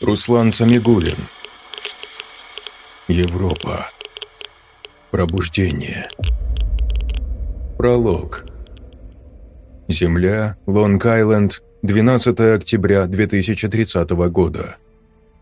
Руслан Самигулин. Европа. Пробуждение. Пролог. Земля, Лонг-Айленд, 12 октября 2030 года.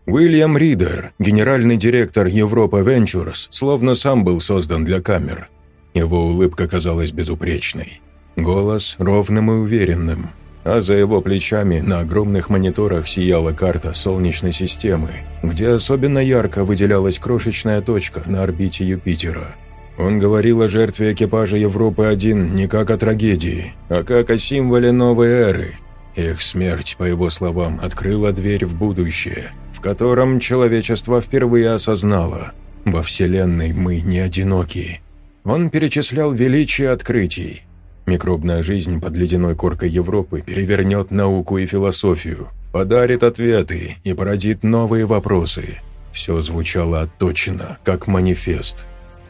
Уильям Ридер, генеральный директор Европа Ventures, словно сам был создан для камер. Его улыбка казалась безупречной. Голос ровным и уверенным, а за его плечами на огромных мониторах сияла карта Солнечной системы, где особенно ярко выделялась крошечная точка на орбите Юпитера. Он говорил о жертве экипажа Европы-1 не как о трагедии, а как о символе новой эры. Их смерть, по его словам, открыла дверь в будущее, в котором человечество впервые осознало – во Вселенной мы не одиноки. Он перечислял величие открытий, Микробная жизнь под ледяной коркой Европы перевернет науку и философию, подарит ответы и породит новые вопросы. Все звучало отточено, как манифест.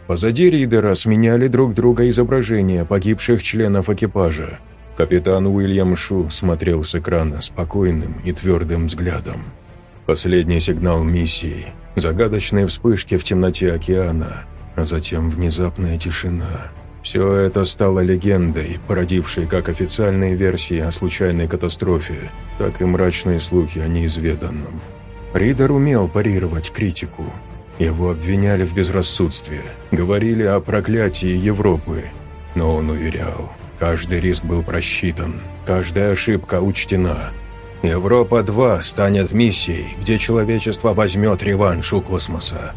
Позади Ридера сменяли друг друга изображения погибших членов экипажа. Капитан Уильям Шу смотрел с экрана спокойным и твердым взглядом. Последний сигнал миссии, загадочные вспышки в темноте океана, а затем внезапная тишина – все это стало легендой, породившей как официальные версии о случайной катастрофе, так и мрачные слухи о неизведанном. Ридер умел парировать критику. Его обвиняли в безрассудстве, говорили о проклятии Европы. Но он уверял, каждый риск был просчитан, каждая ошибка учтена. Европа-2 станет миссией, где человечество возьмет реванш у космоса.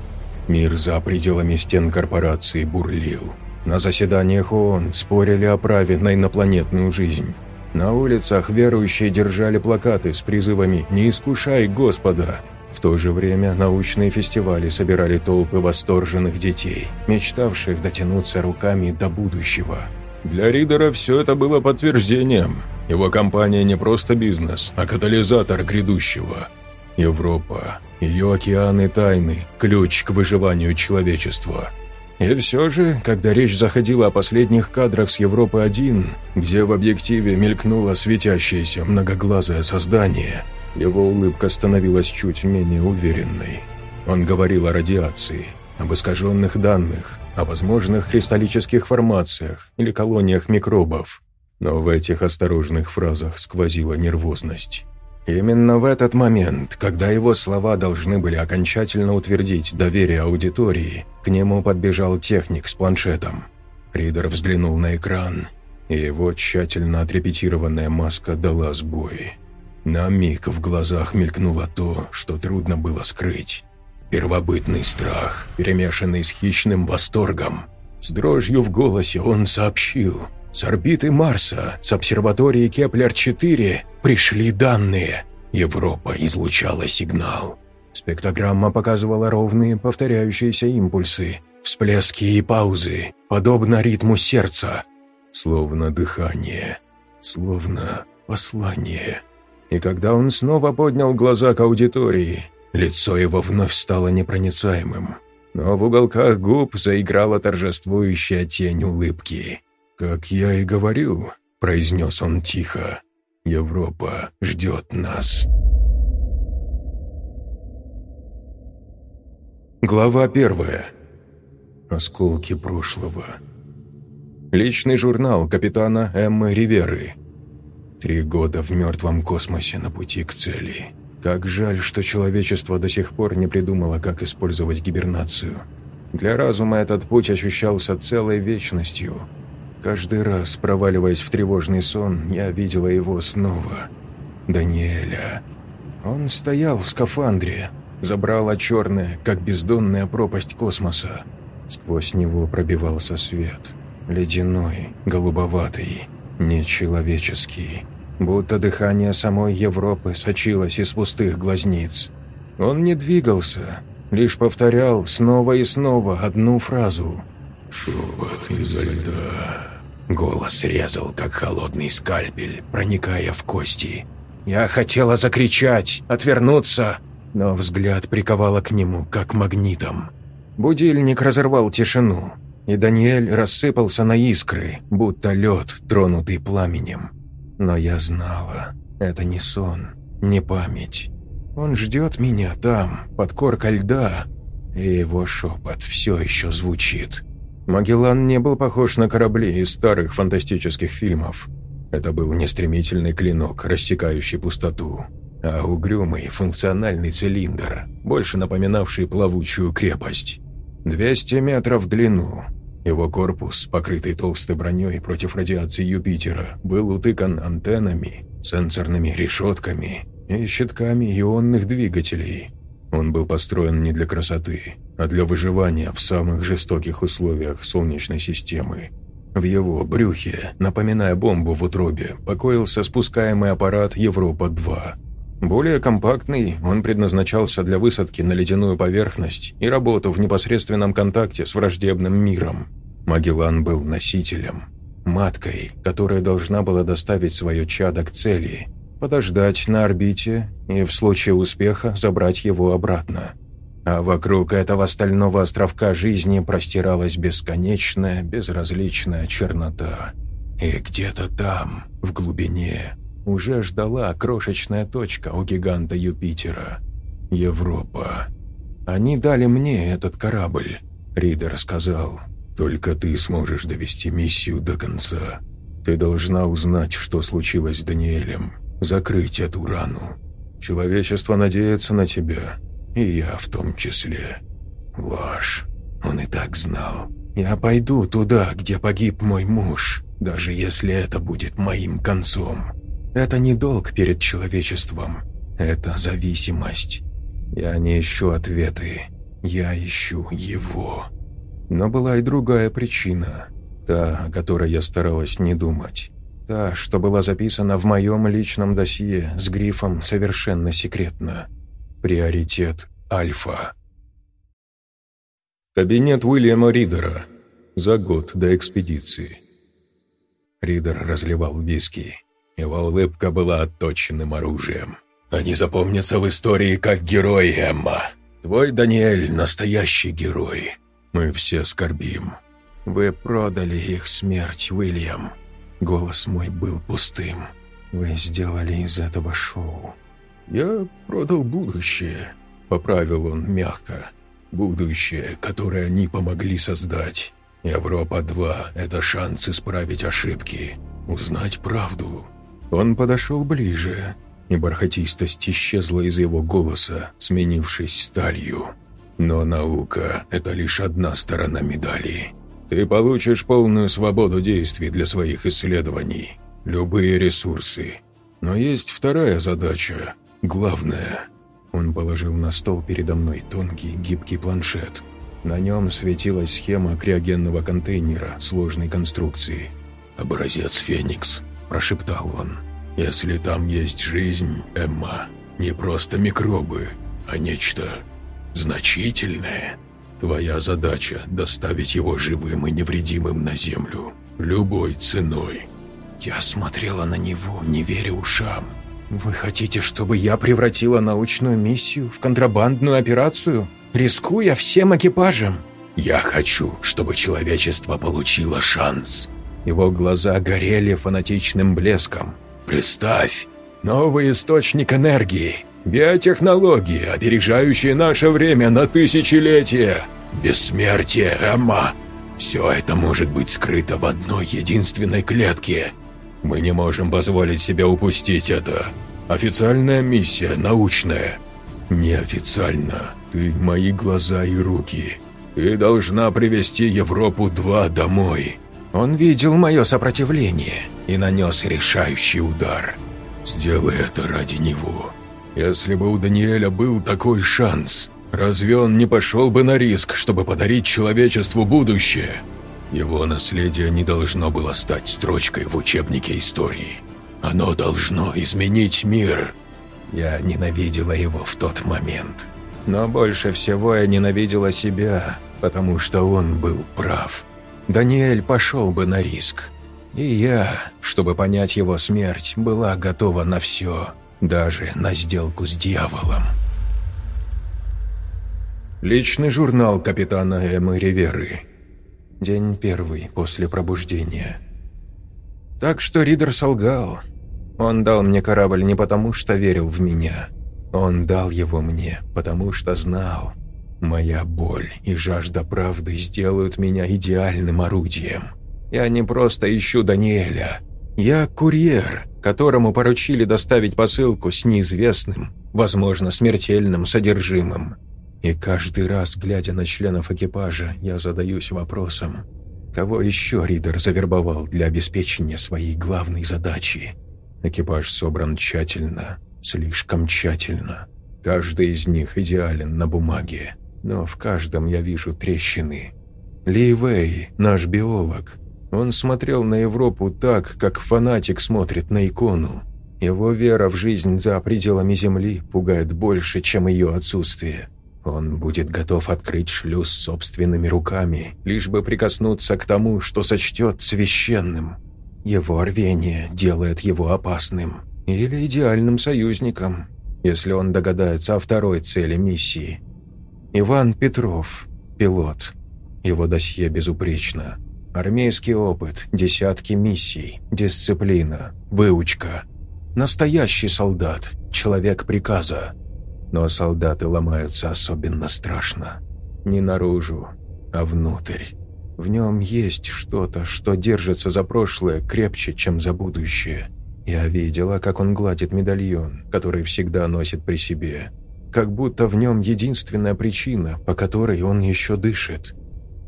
Мир за пределами стен корпорации бурлил. На заседаниях ООН спорили о праве на инопланетную жизнь. На улицах верующие держали плакаты с призывами «Не искушай Господа!». В то же время научные фестивали собирали толпы восторженных детей, мечтавших дотянуться руками до будущего. Для Ридера все это было подтверждением. Его компания не просто бизнес, а катализатор грядущего. Европа, ее океаны тайны, ключ к выживанию человечества – и все же, когда речь заходила о последних кадрах с Европы-1, где в объективе мелькнуло светящееся многоглазое создание, его улыбка становилась чуть менее уверенной. Он говорил о радиации, об искаженных данных, о возможных кристаллических формациях или колониях микробов. Но в этих осторожных фразах сквозила нервозность. Именно в этот момент, когда его слова должны были окончательно утвердить доверие аудитории, к нему подбежал техник с планшетом. Ридер взглянул на экран, и его тщательно отрепетированная маска дала сбой. На миг в глазах мелькнуло то, что трудно было скрыть. Первобытный страх, перемешанный с хищным восторгом. С дрожью в голосе он сообщил – с орбиты Марса, с обсерватории Кеплер-4 пришли данные. Европа излучала сигнал. Спектрограмма показывала ровные повторяющиеся импульсы, всплески и паузы, подобно ритму сердца. Словно дыхание, словно послание. И когда он снова поднял глаза к аудитории, лицо его вновь стало непроницаемым. Но в уголках губ заиграла торжествующая тень улыбки. «Как я и говорил», — произнес он тихо, — «Европа ждет нас». Глава первая. Осколки прошлого. Личный журнал капитана Эммы Риверы. Три года в мертвом космосе на пути к цели. Как жаль, что человечество до сих пор не придумало, как использовать гибернацию. Для разума этот путь ощущался целой вечностью – Каждый раз, проваливаясь в тревожный сон, я видела его снова. Даниэля. Он стоял в скафандре, забрала черная, как бездонная пропасть космоса. Сквозь него пробивался свет. Ледяной, голубоватый, нечеловеческий. Будто дыхание самой Европы сочилось из пустых глазниц. Он не двигался, лишь повторял снова и снова одну фразу. «Шепот изо льда». Голос резал, как холодный скальпель, проникая в кости. Я хотела закричать, отвернуться, но взгляд приковало к нему, как магнитом. Будильник разорвал тишину, и Даниэль рассыпался на искры, будто лед, тронутый пламенем. Но я знала, это не сон, не память. Он ждет меня там, под коркой льда, и его шепот все еще звучит. Магеллан не был похож на корабли из старых фантастических фильмов. Это был не стремительный клинок, рассекающий пустоту, а угрюмый функциональный цилиндр, больше напоминавший плавучую крепость. 200 метров в длину. Его корпус, покрытый толстой броней против радиации Юпитера, был утыкан антеннами, сенсорными решетками и щитками ионных двигателей. Он был построен не для красоты, а для выживания в самых жестоких условиях Солнечной системы. В его брюхе, напоминая бомбу в утробе, покоился спускаемый аппарат «Европа-2». Более компактный, он предназначался для высадки на ледяную поверхность и работу в непосредственном контакте с враждебным миром. Магеллан был носителем, маткой, которая должна была доставить свое чадо к цели, подождать на орбите и в случае успеха забрать его обратно. А вокруг этого стального островка жизни простиралась бесконечная, безразличная чернота. И где-то там, в глубине, уже ждала крошечная точка у гиганта Юпитера. Европа. «Они дали мне этот корабль», — Ридер сказал. «Только ты сможешь довести миссию до конца. Ты должна узнать, что случилось с Даниэлем, закрыть эту рану. Человечество надеется на тебя, и я в том числе. Ложь. Он и так знал. Я пойду туда, где погиб мой муж, даже если это будет моим концом. Это не долг перед человечеством. Это зависимость. Я не ищу ответы. Я ищу его. Но была и другая причина. Та, о которой я старалась не думать. Та, что была записана в моем личном досье с грифом «Совершенно секретно». Приоритет Альфа. Кабинет Уильяма Ридера. За год до экспедиции. Ридер разливал виски. Его улыбка была отточенным оружием. «Они запомнятся в истории как герой, Эмма. Твой Даниэль – настоящий герой. Мы все скорбим. Вы продали их смерть, Уильям. Голос мой был пустым. Вы сделали из этого шоу. «Я продал будущее», — поправил он мягко. «Будущее, которое они помогли создать. Европа-2 — это шанс исправить ошибки, узнать правду». Он подошел ближе, и бархатистость исчезла из его голоса, сменившись сталью. «Но наука — это лишь одна сторона медали. Ты получишь полную свободу действий для своих исследований, любые ресурсы. Но есть вторая задача Главное, он положил на стол передо мной тонкий гибкий планшет. На нем светилась схема криогенного контейнера сложной конструкции. «Образец Феникс», – прошептал он. «Если там есть жизнь, Эмма, не просто микробы, а нечто значительное. Твоя задача – доставить его живым и невредимым на Землю, любой ценой». Я смотрела на него, не веря ушам. «Вы хотите, чтобы я превратила научную миссию в контрабандную операцию, рискуя всем экипажем?» «Я хочу, чтобы человечество получило шанс». Его глаза горели фанатичным блеском. «Представь, новый источник энергии, биотехнологии, опережающие наше время на тысячелетия, бессмертие, Эмма. Все это может быть скрыто в одной единственной клетке, мы не можем позволить себе упустить это. Официальная миссия, научная. Неофициально. Ты мои глаза и руки. Ты должна привести Европу-2 домой. Он видел мое сопротивление и нанес решающий удар. Сделай это ради него. Если бы у Даниэля был такой шанс, разве он не пошел бы на риск, чтобы подарить человечеству будущее? Его наследие не должно было стать строчкой в учебнике истории. Оно должно изменить мир. Я ненавидела его в тот момент. Но больше всего я ненавидела себя, потому что он был прав. Даниэль пошел бы на риск. И я, чтобы понять его смерть, была готова на все, даже на сделку с дьяволом. Личный журнал капитана Эммы Риверы День первый после пробуждения. Так что Ридер солгал. Он дал мне корабль не потому, что верил в меня. Он дал его мне, потому что знал, моя боль и жажда правды сделают меня идеальным орудием. Я не просто ищу Даниэля. Я курьер, которому поручили доставить посылку с неизвестным, возможно, смертельным содержимым. И каждый раз, глядя на членов экипажа, я задаюсь вопросом, кого еще Ридер завербовал для обеспечения своей главной задачи? Экипаж собран тщательно, слишком тщательно. Каждый из них идеален на бумаге, но в каждом я вижу трещины. Ли Вэй, наш биолог, он смотрел на Европу так, как фанатик смотрит на икону. Его вера в жизнь за пределами Земли пугает больше, чем ее отсутствие. Он будет готов открыть шлюз собственными руками, лишь бы прикоснуться к тому, что сочтет священным. Его рвение делает его опасным или идеальным союзником, если он догадается о второй цели миссии. Иван Петров, пилот. Его досье безупречно. Армейский опыт, десятки миссий, дисциплина, выучка. Настоящий солдат, человек приказа. Но солдаты ломаются особенно страшно. Не наружу, а внутрь. В нем есть что-то, что держится за прошлое крепче, чем за будущее. Я видела, как он гладит медальон, который всегда носит при себе. Как будто в нем единственная причина, по которой он еще дышит.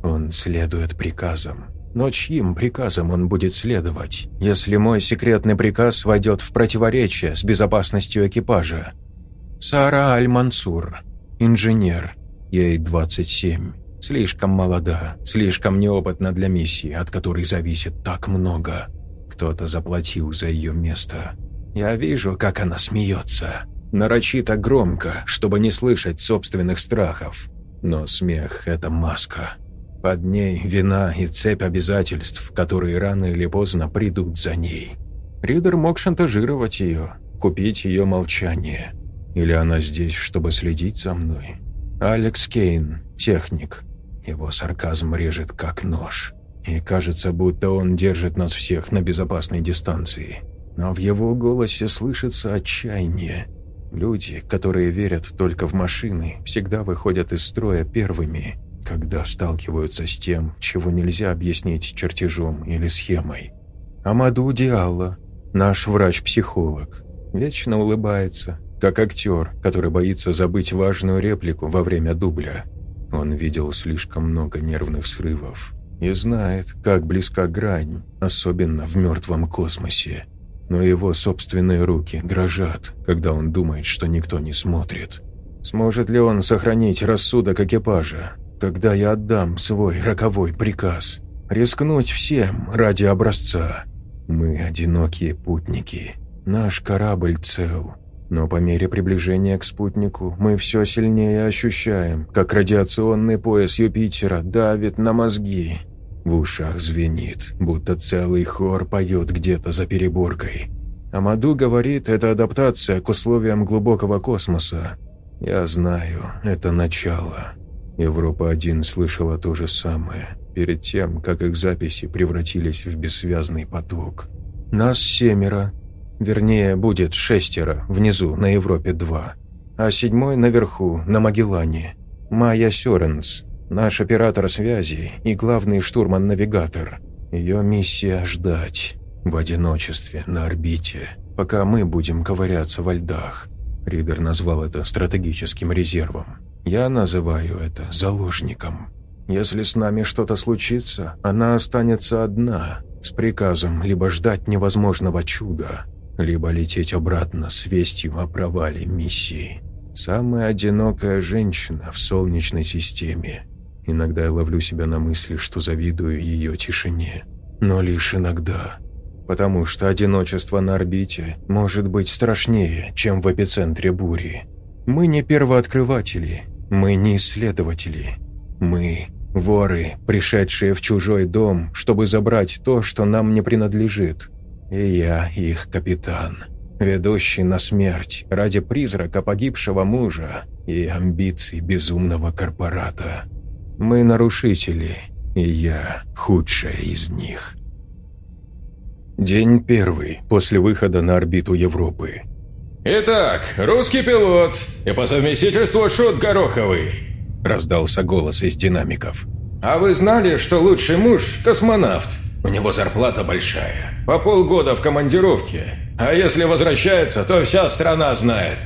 Он следует приказам. Но чьим приказам он будет следовать, если мой секретный приказ войдет в противоречие с безопасностью экипажа? Сара Аль-Мансур, инженер, ей 27. Слишком молода, слишком неопытна для миссии, от которой зависит так много. Кто-то заплатил за ее место. Я вижу, как она смеется. Нарочито громко, чтобы не слышать собственных страхов. Но смех – это маска. Под ней вина и цепь обязательств, которые рано или поздно придут за ней. Ридер мог шантажировать ее, купить ее молчание – или она здесь, чтобы следить за мной? Алекс Кейн, техник. Его сарказм режет как нож. И кажется, будто он держит нас всех на безопасной дистанции. Но в его голосе слышится отчаяние. Люди, которые верят только в машины, всегда выходят из строя первыми, когда сталкиваются с тем, чего нельзя объяснить чертежом или схемой. Амаду Диалла, наш врач-психолог, вечно улыбается, как актер, который боится забыть важную реплику во время дубля. Он видел слишком много нервных срывов и знает, как близка грань, особенно в мертвом космосе. Но его собственные руки дрожат, когда он думает, что никто не смотрит. Сможет ли он сохранить рассудок экипажа, когда я отдам свой роковой приказ? Рискнуть всем ради образца. Мы одинокие путники. Наш корабль цел, но по мере приближения к спутнику мы все сильнее ощущаем, как радиационный пояс Юпитера давит на мозги. В ушах звенит, будто целый хор поет где-то за переборкой. Амаду говорит, это адаптация к условиям глубокого космоса. Я знаю, это начало. Европа-1 слышала то же самое, перед тем, как их записи превратились в бессвязный поток. Нас семеро, Вернее, будет шестеро внизу на Европе-2, а седьмой наверху, на Магеллане. Майя Сёренс, наш оператор связи и главный штурман-навигатор. Ее миссия – ждать в одиночестве на орбите, пока мы будем ковыряться во льдах. Ридер назвал это стратегическим резервом. Я называю это заложником. Если с нами что-то случится, она останется одна, с приказом либо ждать невозможного чуда, либо лететь обратно с вестью о провале миссии. Самая одинокая женщина в Солнечной системе. Иногда я ловлю себя на мысли, что завидую ее тишине. Но лишь иногда. Потому что одиночество на орбите может быть страшнее, чем в эпицентре бури. Мы не первооткрыватели, мы не исследователи. Мы – воры, пришедшие в чужой дом, чтобы забрать то, что нам не принадлежит – и я их капитан, ведущий на смерть ради призрака погибшего мужа и амбиций безумного корпората. Мы нарушители, и я худшая из них. День первый после выхода на орбиту Европы. «Итак, русский пилот и по совместительству шут Гороховый», – раздался голос из динамиков. «А вы знали, что лучший муж – космонавт? У него зарплата большая, по полгода в командировке, а если возвращается, то вся страна знает».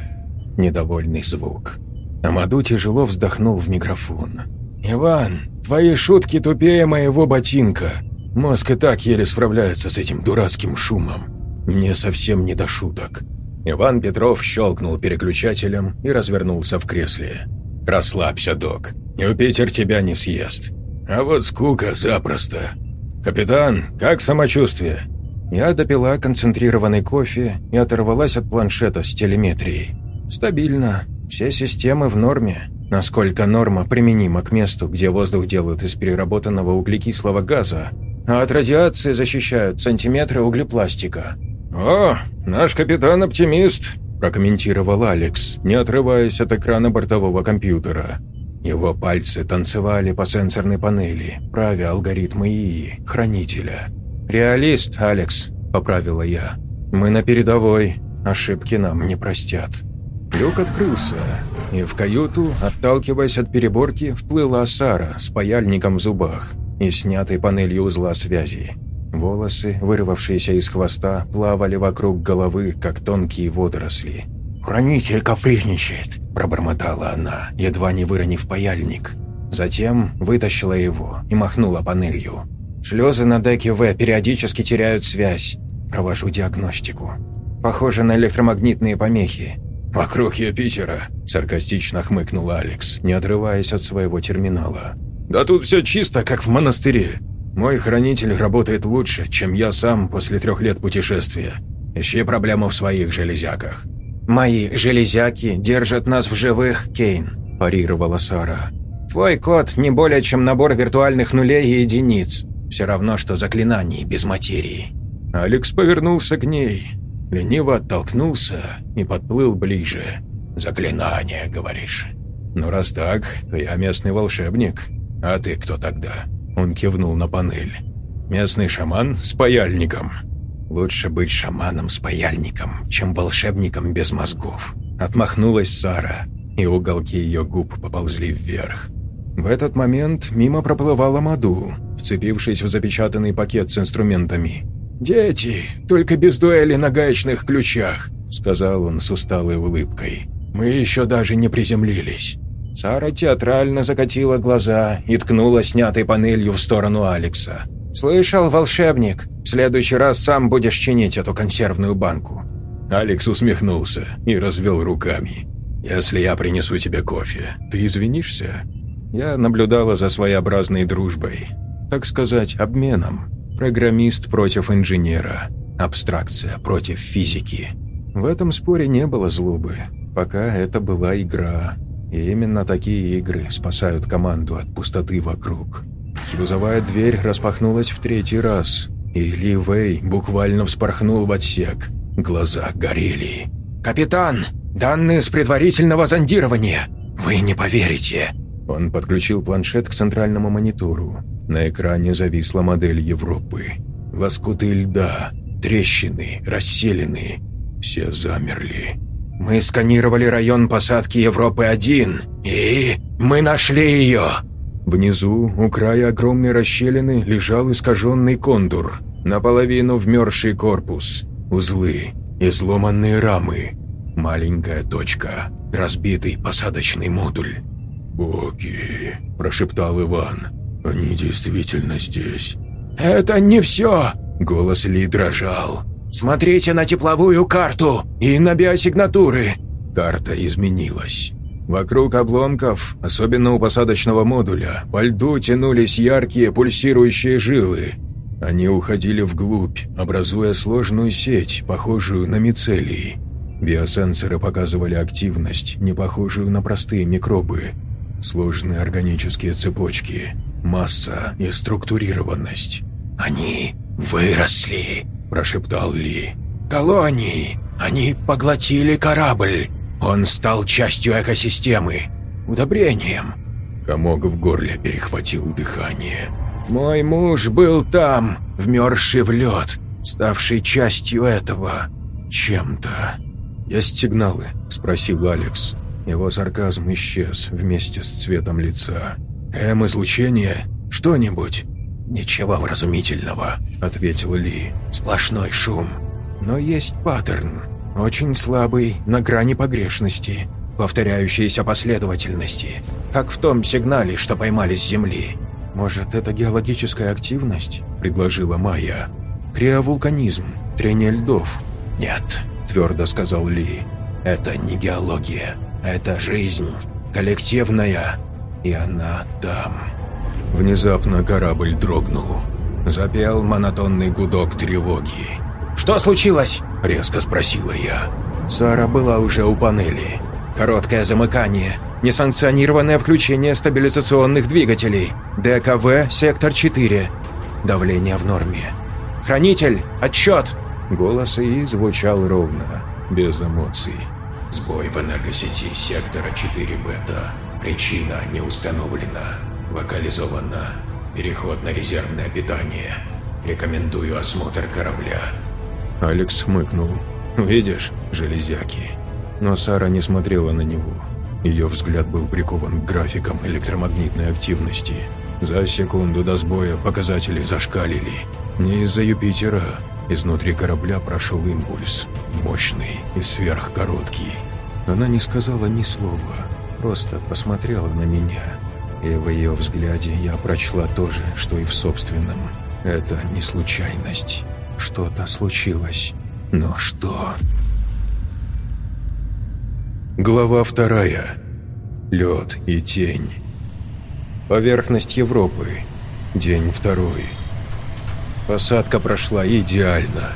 Недовольный звук. Амаду тяжело вздохнул в микрофон. «Иван, твои шутки тупее моего ботинка. Мозг и так еле справляется с этим дурацким шумом. Мне совсем не до шуток». Иван Петров щелкнул переключателем и развернулся в кресле. «Расслабься, док. Юпитер тебя не съест. А вот скука запросто. Капитан, как самочувствие?» Я допила концентрированный кофе и оторвалась от планшета с телеметрией. «Стабильно. Все системы в норме. Насколько норма применима к месту, где воздух делают из переработанного углекислого газа, а от радиации защищают сантиметры углепластика». «О, наш капитан-оптимист», – прокомментировал Алекс, не отрываясь от экрана бортового компьютера. Его пальцы танцевали по сенсорной панели, правя алгоритмы ИИ, хранителя. «Реалист, Алекс», – поправила я. «Мы на передовой, ошибки нам не простят». Люк открылся, и в каюту, отталкиваясь от переборки, вплыла Сара с паяльником в зубах и снятой панелью узла связи. Волосы, вырвавшиеся из хвоста, плавали вокруг головы, как тонкие водоросли. «Хранитель капризничает», – пробормотала она, едва не выронив паяльник. Затем вытащила его и махнула панелью. «Шлезы на деке В периодически теряют связь. Провожу диагностику. Похоже на электромагнитные помехи. «Вокруг Юпитера», – саркастично хмыкнул Алекс, не отрываясь от своего терминала. «Да тут все чисто, как в монастыре. Мой хранитель работает лучше, чем я сам после трех лет путешествия. Ищи проблему в своих железяках». «Мои железяки держат нас в живых, Кейн», – парировала Сара. «Твой код не более чем набор виртуальных нулей и единиц. Все равно, что заклинаний без материи». Алекс повернулся к ней, лениво оттолкнулся и подплыл ближе. «Заклинание, говоришь?» «Ну, раз так, то я местный волшебник. А ты кто тогда?» Он кивнул на панель. «Местный шаман с паяльником». «Лучше быть шаманом с паяльником, чем волшебником без мозгов», отмахнулась Сара, и уголки ее губ поползли вверх. В этот момент мимо проплывала Маду, вцепившись в запечатанный пакет с инструментами. «Дети, только без дуэли на гаечных ключах», — сказал он с усталой улыбкой. «Мы еще даже не приземлились». Сара театрально закатила глаза и ткнула снятой панелью в сторону Алекса. «Слышал, волшебник, в следующий раз сам будешь чинить эту консервную банку». Алекс усмехнулся и развел руками. «Если я принесу тебе кофе, ты извинишься?» Я наблюдала за своеобразной дружбой, так сказать, обменом. Программист против инженера. Абстракция против физики. В этом споре не было злобы, пока это была игра. И именно такие игры спасают команду от пустоты вокруг. Шлюзовая дверь распахнулась в третий раз, и Ли Вэй буквально вспорхнул в отсек. Глаза горели. «Капитан, данные с предварительного зондирования! Вы не поверите!» Он подключил планшет к центральному монитору. На экране зависла модель Европы. Лоскуты льда, трещины, расселены. Все замерли. «Мы сканировали район посадки Европы-1, и мы нашли ее!» Внизу, у края огромной расщелины, лежал искаженный кондур, наполовину вмерзший корпус, узлы, изломанные рамы, маленькая точка, разбитый посадочный модуль. «Боги!» – прошептал Иван. «Они действительно здесь». «Это не все!» – голос Ли дрожал. «Смотрите на тепловую карту и на биосигнатуры!» Карта изменилась. Вокруг обломков, особенно у посадочного модуля, по льду тянулись яркие пульсирующие жилы. Они уходили вглубь, образуя сложную сеть, похожую на мицелий. Биосенсоры показывали активность, не похожую на простые микробы. Сложные органические цепочки, масса и структурированность. «Они выросли», – прошептал Ли. «Колонии! Они поглотили корабль! Он стал частью экосистемы! Удобрением!» Комок в горле перехватил дыхание. «Мой муж был там, вмерзший в лед, ставший частью этого чем-то». «Есть сигналы?» – спросил Алекс. Его сарказм исчез вместе с цветом лица. «М-излучение? Что-нибудь?» «Ничего вразумительного», – ответил Ли. «Сплошной шум. Но есть паттерн. Очень слабый, на грани погрешности. Повторяющиеся последовательности. Как в том сигнале, что поймали с Земли». «Может, это геологическая активность?» – предложила Майя. «Криовулканизм, трение льдов». «Нет», – твердо сказал Ли. «Это не геология. Это жизнь. Коллективная. И она там». Внезапно корабль дрогнул. Запел монотонный гудок тревоги. «Что случилось?» – резко спросила я. Сара была уже у панели. Короткое замыкание. Несанкционированное включение стабилизационных двигателей. ДКВ, сектор 4. Давление в норме. «Хранитель, отчет!» Голос ИИ звучал ровно, без эмоций. «Сбой в энергосети сектора 4 бета. Причина не установлена. Локализована. Переход на резервное питание. Рекомендую осмотр корабля». Алекс хмыкнул. «Видишь, железяки». Но Сара не смотрела на него. Ее взгляд был прикован к графикам электромагнитной активности. За секунду до сбоя показатели зашкалили. Не из-за Юпитера. Изнутри корабля прошел импульс. Мощный и сверхкороткий. Она не сказала ни слова, просто посмотрела на меня. И в ее взгляде я прочла то же, что и в собственном. Это не случайность. Что-то случилось. Но что? Глава вторая. Лед и тень. Поверхность Европы. День второй. Посадка прошла идеально.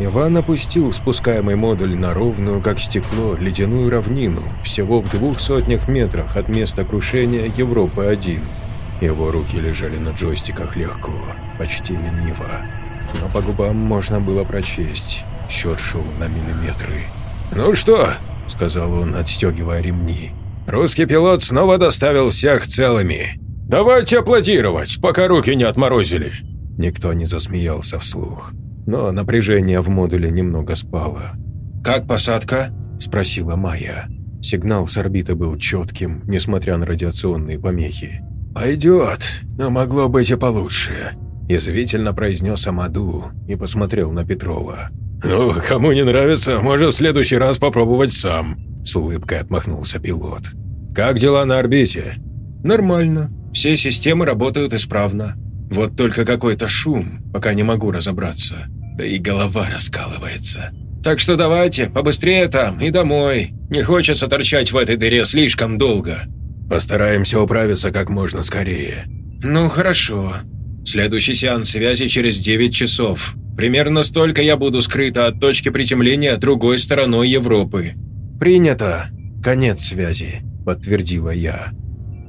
Иван опустил спускаемый модуль на ровную, как стекло, ледяную равнину, всего в двух сотнях метрах от места крушения Европы-1. Его руки лежали на джойстиках легко, почти лениво. Но по губам можно было прочесть. Счет шел на миллиметры. «Ну что?» – сказал он, отстегивая ремни. «Русский пилот снова доставил всех целыми. Давайте аплодировать, пока руки не отморозили!» Никто не засмеялся вслух, но напряжение в модуле немного спало. «Как посадка?» – спросила Майя. Сигнал с орбиты был четким, несмотря на радиационные помехи. «Пойдет, но могло быть и получше», – язвительно произнес Амаду и посмотрел на Петрова. «Ну, кому не нравится, может в следующий раз попробовать сам», – с улыбкой отмахнулся пилот. «Как дела на орбите?» «Нормально. Все системы работают исправно. Вот только какой-то шум, пока не могу разобраться. Да и голова раскалывается. Так что давайте, побыстрее там и домой. Не хочется торчать в этой дыре слишком долго». «Постараемся управиться как можно скорее». «Ну, хорошо. Следующий сеанс связи через 9 часов. Примерно столько я буду скрыта от точки приземления другой стороной Европы». «Принято. Конец связи», – подтвердила я.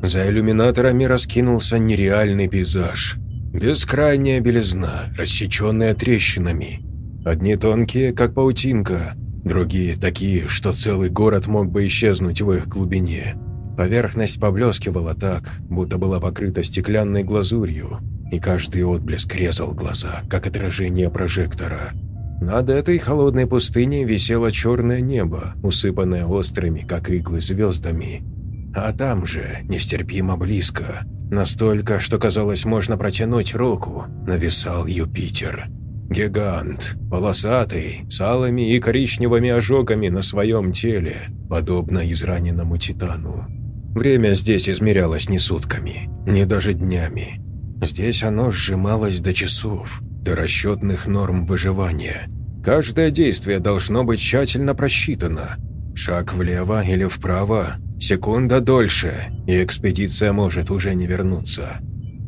За иллюминаторами раскинулся нереальный пейзаж. Бескрайняя белизна, рассеченная трещинами. Одни тонкие, как паутинка, другие такие, что целый город мог бы исчезнуть в их глубине. Поверхность поблескивала так, будто была покрыта стеклянной глазурью, и каждый отблеск резал глаза, как отражение прожектора. Над этой холодной пустыней висело черное небо, усыпанное острыми, как иглы, звездами. А там же, нестерпимо близко, настолько, что казалось, можно протянуть руку, нависал Юпитер. Гигант, полосатый, с алыми и коричневыми ожогами на своем теле, подобно израненному титану. Время здесь измерялось не сутками, не даже днями. Здесь оно сжималось до часов, до расчетных норм выживания. Каждое действие должно быть тщательно просчитано. Шаг влево или вправо Секунда дольше, и экспедиция может уже не вернуться.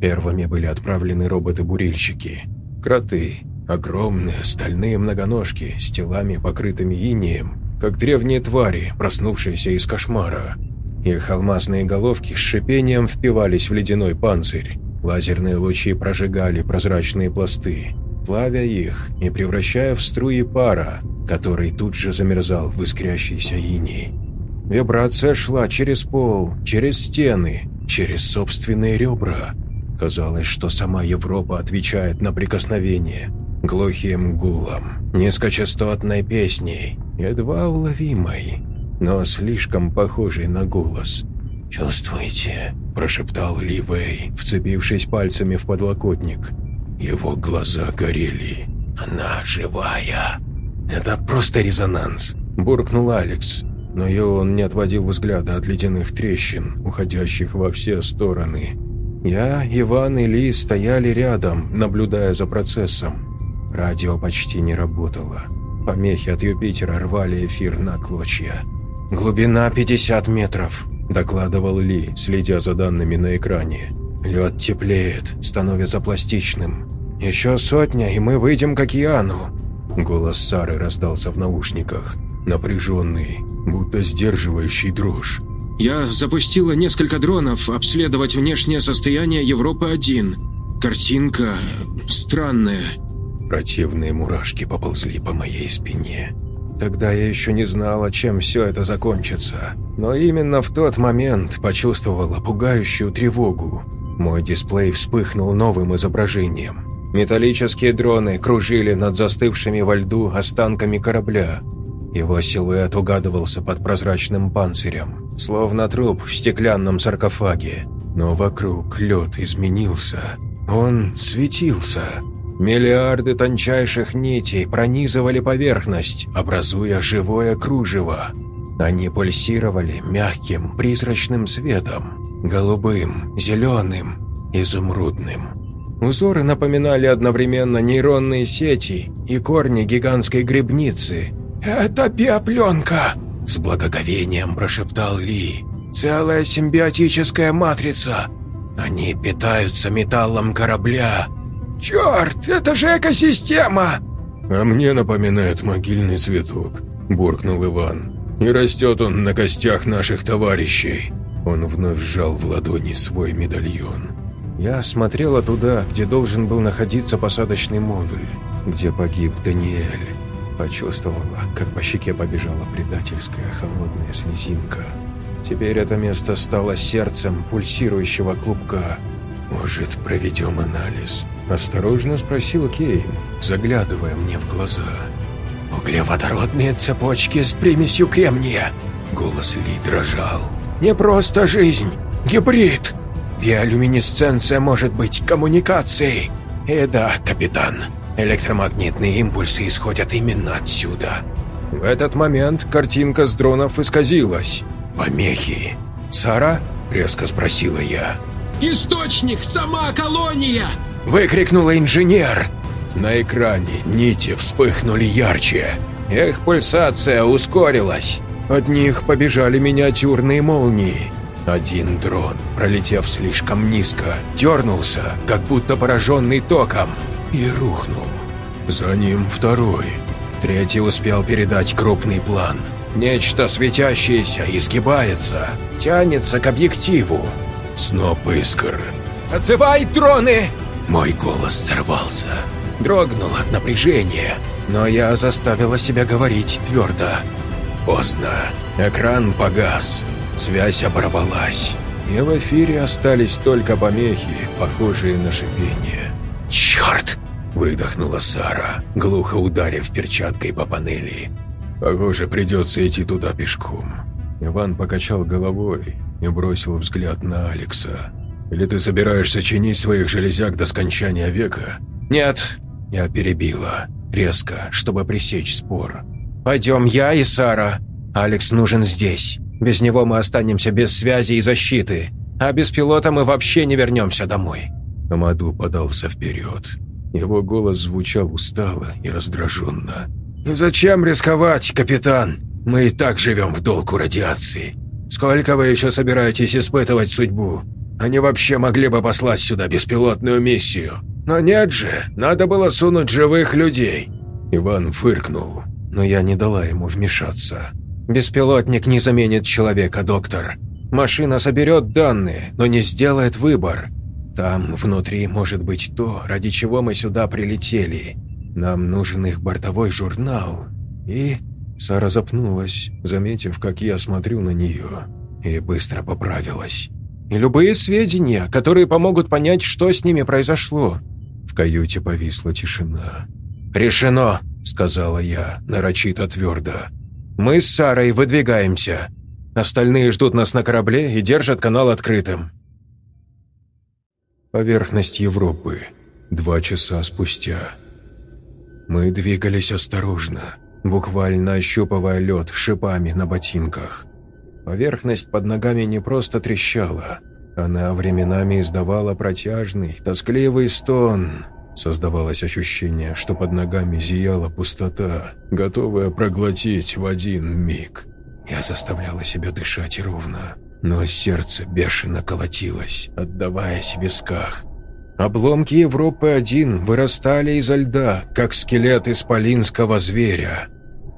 Первыми были отправлены роботы-бурильщики. Кроты, огромные стальные многоножки с телами, покрытыми инеем, как древние твари, проснувшиеся из кошмара. Их алмазные головки с шипением впивались в ледяной панцирь. Лазерные лучи прожигали прозрачные пласты, плавя их и превращая в струи пара, который тут же замерзал в искрящийся иней. Вибрация шла через пол, через стены, через собственные ребра. Казалось, что сама Европа отвечает на прикосновение. Глухим гулом, низкочастотной песней, едва уловимой, но слишком похожей на голос. «Чувствуете?» – прошептал Ли Вэй, вцепившись пальцами в подлокотник. Его глаза горели. «Она живая!» «Это просто резонанс», – буркнул Алекс. Но он не отводил взгляда от ледяных трещин, уходящих во все стороны. Я, Иван и Ли стояли рядом, наблюдая за процессом. Радио почти не работало. Помехи от Юпитера рвали эфир на клочья. «Глубина 50 метров», – докладывал Ли, следя за данными на экране. «Лед теплеет, становится пластичным. Еще сотня, и мы выйдем к океану». Голос Сары раздался в наушниках, напряженный, будто сдерживающий дрожь. «Я запустила несколько дронов обследовать внешнее состояние Европы-1. Картинка странная». Противные мурашки поползли по моей спине. Тогда я еще не знала, чем все это закончится. Но именно в тот момент почувствовала пугающую тревогу. Мой дисплей вспыхнул новым изображением. Металлические дроны кружили над застывшими во льду останками корабля. Его силуэт угадывался под прозрачным панцирем, словно труп в стеклянном саркофаге. Но вокруг лед изменился. Он светился. Миллиарды тончайших нитей пронизывали поверхность, образуя живое кружево. Они пульсировали мягким призрачным светом, голубым, зеленым, изумрудным. Узоры напоминали одновременно нейронные сети и корни гигантской грибницы. «Это биопленка!» – с благоговением прошептал Ли. «Целая симбиотическая матрица. Они питаются металлом корабля, «Черт, это же экосистема!» «А мне напоминает могильный цветок», – буркнул Иван. «И растет он на костях наших товарищей». Он вновь сжал в ладони свой медальон. Я смотрела туда, где должен был находиться посадочный модуль, где погиб Даниэль. Почувствовала, как по щеке побежала предательская холодная слезинка. Теперь это место стало сердцем пульсирующего клубка. «Может, проведем анализ?» Осторожно спросил Кейн, заглядывая мне в глаза. «Углеводородные цепочки с примесью кремния!» Голос Ли дрожал. «Не просто жизнь, гибрид! Биолюминесценция может быть коммуникацией! И да, капитан, электромагнитные импульсы исходят именно отсюда!» В этот момент картинка с дронов исказилась. «Помехи!» «Сара?» – резко спросила я. «Источник – сама колония!» Выкрикнула инженер. На экране нити вспыхнули ярче. Их пульсация ускорилась. От них побежали миниатюрные молнии. Один дрон, пролетев слишком низко, дернулся, как будто пораженный током, и рухнул. За ним второй. Третий успел передать крупный план. Нечто светящееся изгибается, тянется к объективу. Сноп искр. «Отзывай дроны!» Мой голос сорвался, дрогнул от напряжения, но я заставила себя говорить твердо. Поздно. Экран погас, связь оборвалась, и в эфире остались только помехи, похожие на шипение. «Черт!» – выдохнула Сара, глухо ударив перчаткой по панели. «Похоже, придется идти туда пешком». Иван покачал головой и бросил взгляд на Алекса. Или ты собираешься чинить своих железяк до скончания века? Нет, я перебила. Резко, чтобы пресечь спор. Пойдем я и Сара. Алекс нужен здесь. Без него мы останемся без связи и защиты. А без пилота мы вообще не вернемся домой. Амаду подался вперед. Его голос звучал устало и раздраженно. «Зачем рисковать, капитан? Мы и так живем в долгу радиации. Сколько вы еще собираетесь испытывать судьбу? Они вообще могли бы послать сюда беспилотную миссию. Но нет же, надо было сунуть живых людей». Иван фыркнул, но я не дала ему вмешаться. «Беспилотник не заменит человека, доктор. Машина соберет данные, но не сделает выбор. Там внутри может быть то, ради чего мы сюда прилетели. Нам нужен их бортовой журнал. И...» Сара запнулась, заметив, как я смотрю на нее, и быстро поправилась и любые сведения, которые помогут понять, что с ними произошло». В каюте повисла тишина. «Решено», — сказала я, нарочито твердо. Мы с Сарой выдвигаемся. Остальные ждут нас на корабле и держат канал открытым». Поверхность Европы. Два часа спустя. Мы двигались осторожно, буквально ощупывая лед шипами на ботинках. Поверхность под ногами не просто трещала, она временами издавала протяжный, тоскливый стон. Создавалось ощущение, что под ногами зияла пустота, готовая проглотить в один миг. Я заставляла себя дышать ровно, но сердце бешено колотилось, отдаваясь в висках. Обломки Европы-1 вырастали изо льда, как скелет исполинского зверя.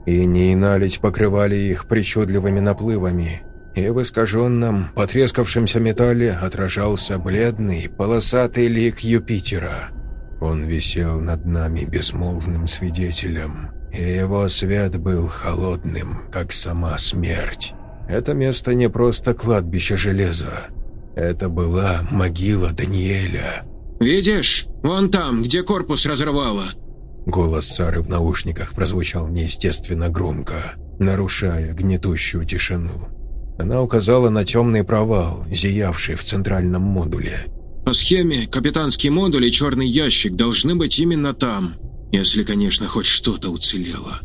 И не и наледь покрывали их причудливыми наплывами, и в искаженном, потрескавшемся металле отражался бледный, полосатый лик Юпитера. Он висел над нами безмолвным свидетелем, и его свет был холодным, как сама смерть. Это место не просто кладбище железа. Это была могила Даниэля. «Видишь? Вон там, где корпус разорвало!» Голос Сары в наушниках прозвучал неестественно громко, нарушая гнетущую тишину. Она указала на темный провал, зиявший в центральном модуле. «По схеме, капитанский модуль и черный ящик должны быть именно там, если, конечно, хоть что-то уцелело».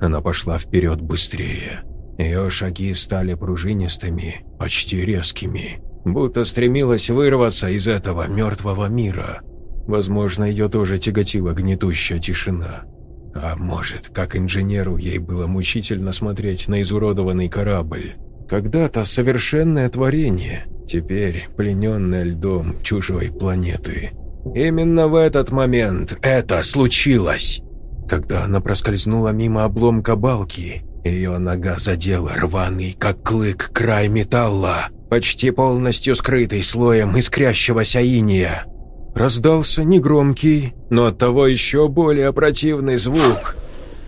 Она пошла вперед быстрее. Ее шаги стали пружинистыми, почти резкими, будто стремилась вырваться из этого мертвого мира. Возможно, ее тоже тяготила гнетущая тишина. А может, как инженеру ей было мучительно смотреть на изуродованный корабль. Когда-то совершенное творение, теперь плененное льдом чужой планеты. Именно в этот момент это случилось. Когда она проскользнула мимо обломка балки, ее нога задела рваный, как клык, край металла, почти полностью скрытый слоем искрящегося иния. Раздался негромкий, но оттого еще более противный звук.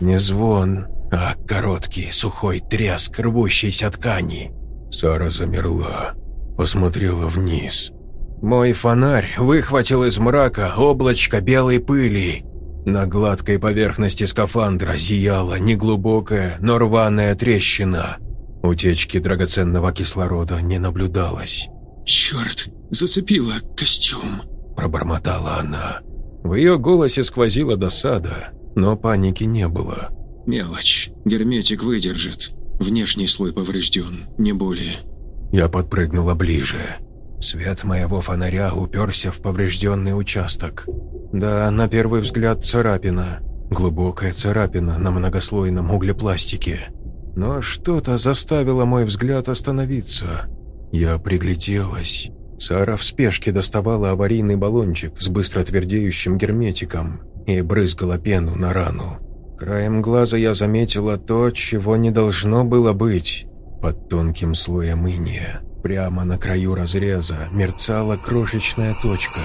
Не звон, а короткий сухой треск рвущейся ткани. Сара замерла, посмотрела вниз. Мой фонарь выхватил из мрака облачко белой пыли на гладкой поверхности скафандра зияла неглубокая, но рваная трещина. Утечки драгоценного кислорода не наблюдалось. «Черт, зацепила костюм», – пробормотала она. В ее голосе сквозила досада, но паники не было. «Мелочь. Герметик выдержит. Внешний слой поврежден, не более». Я подпрыгнула ближе. Свет моего фонаря уперся в поврежденный участок. Да, на первый взгляд царапина. Глубокая царапина на многослойном углепластике. Но что-то заставило мой взгляд остановиться. Я пригляделась. Сара в спешке доставала аварийный баллончик с быстро твердеющим герметиком и брызгала пену на рану. Краем глаза я заметила то, чего не должно было быть. Под тонким слоем иния Прямо на краю разреза мерцала крошечная точка,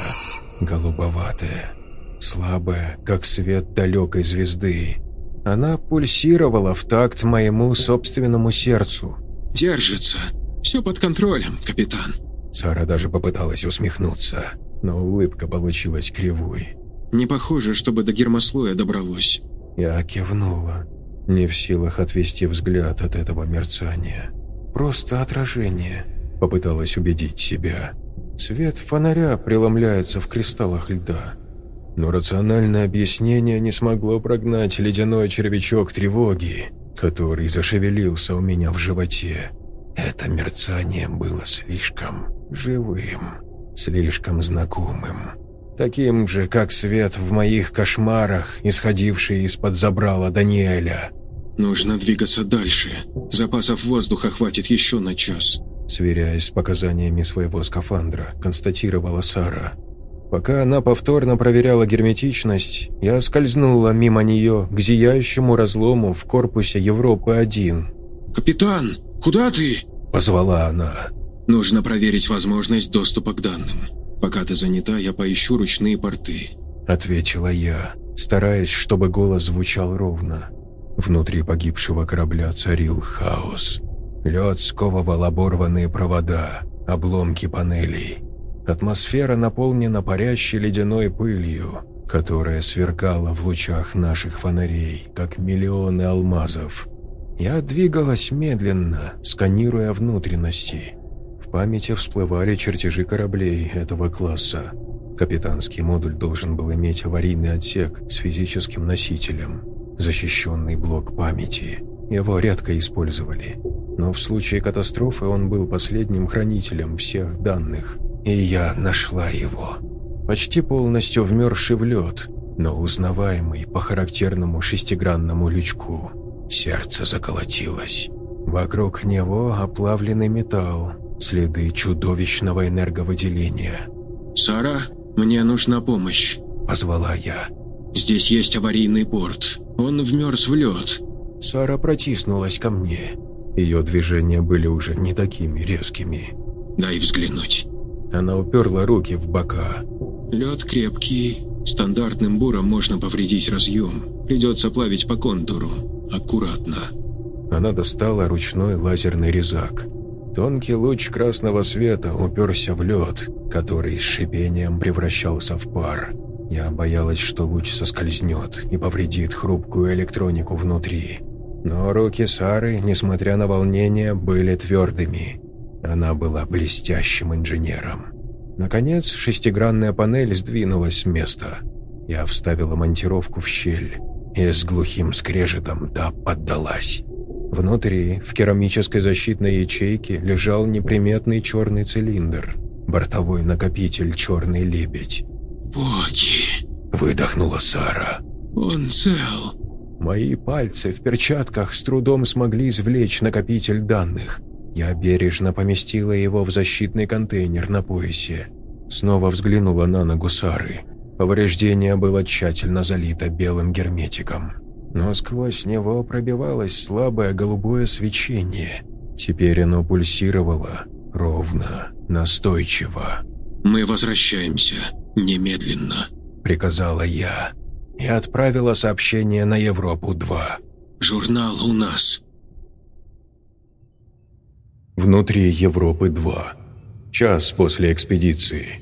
голубоватая, слабая, как свет далекой звезды. Она пульсировала в такт моему собственному сердцу. «Держится. Все под контролем, капитан». Сара даже попыталась усмехнуться, но улыбка получилась кривой. «Не похоже, чтобы до гермослоя добралось». Я кивнула, не в силах отвести взгляд от этого мерцания. Просто отражение, попыталась убедить себя. Свет фонаря преломляется в кристаллах льда. Но рациональное объяснение не смогло прогнать ледяной червячок тревоги, который зашевелился у меня в животе. Это мерцание было слишком живым, слишком знакомым. Таким же, как свет в моих кошмарах, исходивший из-под забрала Даниэля. «Нужно двигаться дальше. Запасов воздуха хватит еще на час», сверяясь с показаниями своего скафандра, констатировала Сара. Пока она повторно проверяла герметичность, я скользнула мимо нее к зияющему разлому в корпусе Европы-1. «Капитан, куда ты?» – позвала она. «Нужно проверить возможность доступа к данным. Пока ты занята, я поищу ручные порты», – ответила я, стараясь, чтобы голос звучал ровно. Внутри погибшего корабля царил хаос. Лед сковывал оборванные провода, обломки панелей. Атмосфера наполнена парящей ледяной пылью, которая сверкала в лучах наших фонарей, как миллионы алмазов. Я двигалась медленно, сканируя внутренности. В памяти всплывали чертежи кораблей этого класса. Капитанский модуль должен был иметь аварийный отсек с физическим носителем, защищенный блок памяти. Его редко использовали. Но в случае катастрофы он был последним хранителем всех данных. И я нашла его. Почти полностью вмерзший в лед, но узнаваемый по характерному шестигранному лючку. Сердце заколотилось. Вокруг него оплавленный металл, следы чудовищного энерговыделения. «Сара, мне нужна помощь», – позвала я. «Здесь есть аварийный порт. Он вмерз в лед». Сара протиснулась ко мне. Ее движения были уже не такими резкими. «Дай взглянуть». Она уперла руки в бока. «Лед крепкий. Стандартным буром можно повредить разъем. Придется плавить по контуру. Аккуратно». Она достала ручной лазерный резак. Тонкий луч красного света уперся в лед, который с шипением превращался в пар. Я боялась, что луч соскользнет и повредит хрупкую электронику внутри. Но руки Сары, несмотря на волнение, были твердыми. Она была блестящим инженером. Наконец, шестигранная панель сдвинулась с места. Я вставила монтировку в щель, и с глухим скрежетом та поддалась. Внутри, в керамической защитной ячейке, лежал неприметный черный цилиндр, бортовой накопитель «Черный лебедь». «Боги!» – выдохнула Сара. «Он цел!» Мои пальцы в перчатках с трудом смогли извлечь накопитель данных. Я бережно поместила его в защитный контейнер на поясе. Снова взглянула на ногу Сары. Повреждение было тщательно залито белым герметиком но сквозь него пробивалось слабое голубое свечение. Теперь оно пульсировало ровно, настойчиво. «Мы возвращаемся. Немедленно», — приказала я. И отправила сообщение на Европу-2. «Журнал у нас». Внутри Европы-2. Час после экспедиции.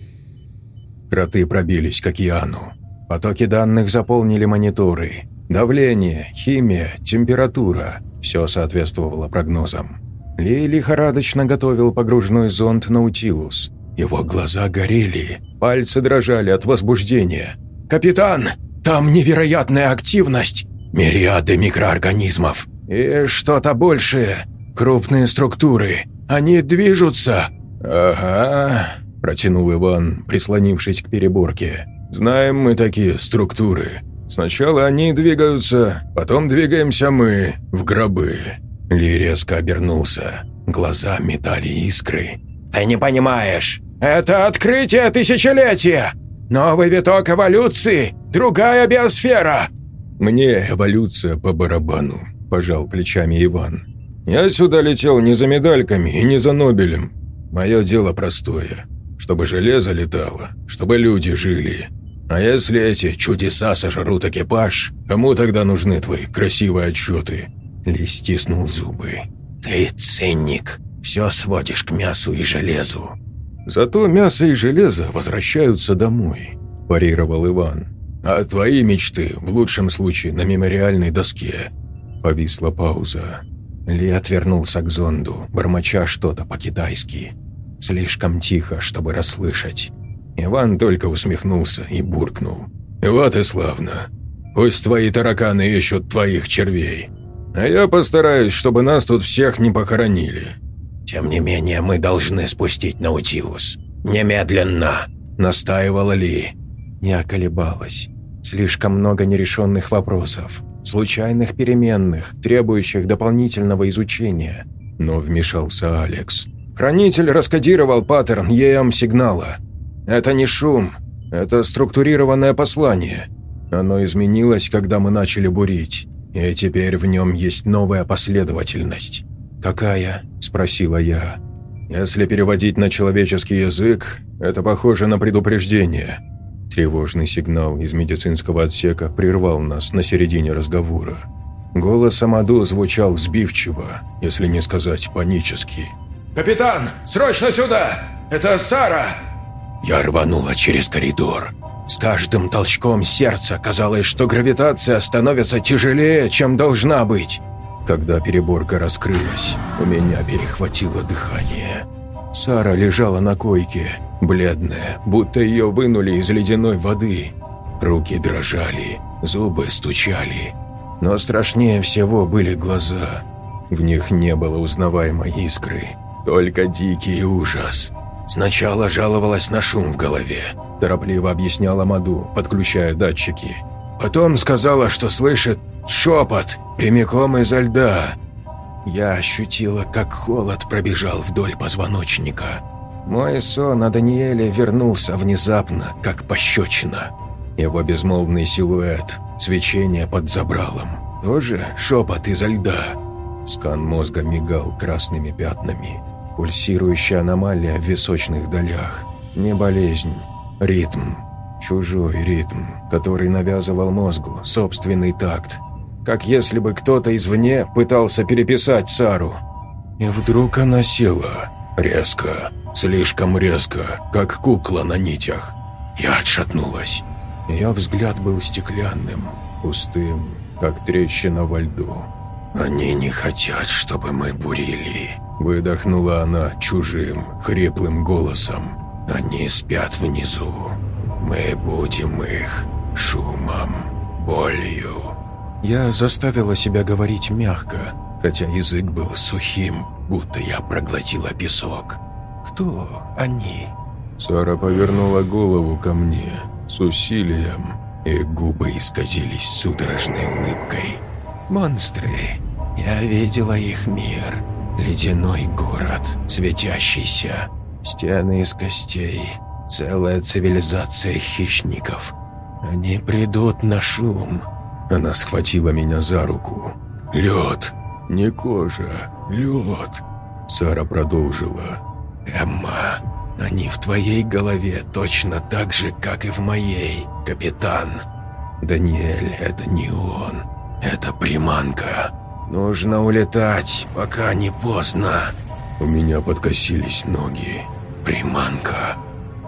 Кроты пробились к океану. Потоки данных заполнили мониторы. Давление, химия, температура – все соответствовало прогнозам. Ли лихорадочно готовил погружной зонд «Наутилус». Его глаза горели, пальцы дрожали от возбуждения. «Капитан, там невероятная активность! Мириады микроорганизмов! И что-то большее! Крупные структуры! Они движутся!» «Ага», – протянул Иван, прислонившись к переборке. «Знаем мы такие структуры. Сначала они двигаются, потом двигаемся мы в гробы». Ли резко обернулся. Глаза метали искры. «Ты не понимаешь. Это открытие тысячелетия! Новый виток эволюции! Другая биосфера!» «Мне эволюция по барабану», – пожал плечами Иван. «Я сюда летел не за медальками и не за Нобелем. Мое дело простое. Чтобы железо летало, чтобы люди жили, а если эти чудеса сожрут экипаж, кому тогда нужны твои красивые отчеты?» Ли стиснул зубы. «Ты ценник. Все сводишь к мясу и железу». «Зато мясо и железо возвращаются домой», – парировал Иван. «А твои мечты, в лучшем случае, на мемориальной доске». Повисла пауза. Ли отвернулся к зонду, бормоча что-то по-китайски. Слишком тихо, чтобы расслышать. Иван только усмехнулся и буркнул. «Вот и славно. Пусть твои тараканы ищут твоих червей. А я постараюсь, чтобы нас тут всех не похоронили». «Тем не менее, мы должны спустить Наутилус. Немедленно!» – настаивала Ли. Я колебалась. Слишком много нерешенных вопросов, случайных переменных, требующих дополнительного изучения. Но вмешался Алекс. Хранитель раскодировал паттерн EM-сигнала – это не шум, это структурированное послание. Оно изменилось, когда мы начали бурить, и теперь в нем есть новая последовательность. «Какая?» – спросила я. «Если переводить на человеческий язык, это похоже на предупреждение». Тревожный сигнал из медицинского отсека прервал нас на середине разговора. Голос Амаду звучал сбивчиво, если не сказать панически. «Капитан, срочно сюда! Это Сара! Я рванула через коридор. С каждым толчком сердца казалось, что гравитация становится тяжелее, чем должна быть. Когда переборка раскрылась, у меня перехватило дыхание. Сара лежала на койке, бледная, будто ее вынули из ледяной воды. Руки дрожали, зубы стучали. Но страшнее всего были глаза. В них не было узнаваемой искры, только дикий ужас. Сначала жаловалась на шум в голове, торопливо объясняла Маду, подключая датчики. Потом сказала, что слышит шепот прямиком изо льда. Я ощутила, как холод пробежал вдоль позвоночника. Мой сон о Даниэле вернулся внезапно, как пощечина. Его безмолвный силуэт, свечение под забралом, тоже шепот изо льда. Скан мозга мигал красными пятнами. Пульсирующая аномалия в височных долях. Не болезнь, ритм. Чужой ритм, который навязывал мозгу собственный такт. Как если бы кто-то извне пытался переписать Сару. И вдруг она села. Резко, слишком резко, как кукла на нитях. Я отшатнулась. Ее взгляд был стеклянным, пустым, как трещина во льду. «Они не хотят, чтобы мы бурили», – выдохнула она чужим, хриплым голосом. «Они спят внизу. Мы будем их шумом, болью». Я заставила себя говорить мягко, хотя язык был сухим, будто я проглотила песок. «Кто они?» Сара повернула голову ко мне с усилием, и губы исказились судорожной улыбкой. «Монстры. Я видела их мир. Ледяной город, светящийся. Стены из костей. Целая цивилизация хищников. Они придут на шум». Она схватила меня за руку. «Лед. Не кожа. Лед». Сара продолжила. «Эмма, они в твоей голове точно так же, как и в моей, капитан. Даниэль — это не он. «Это приманка. Нужно улетать, пока не поздно». У меня подкосились ноги. «Приманка».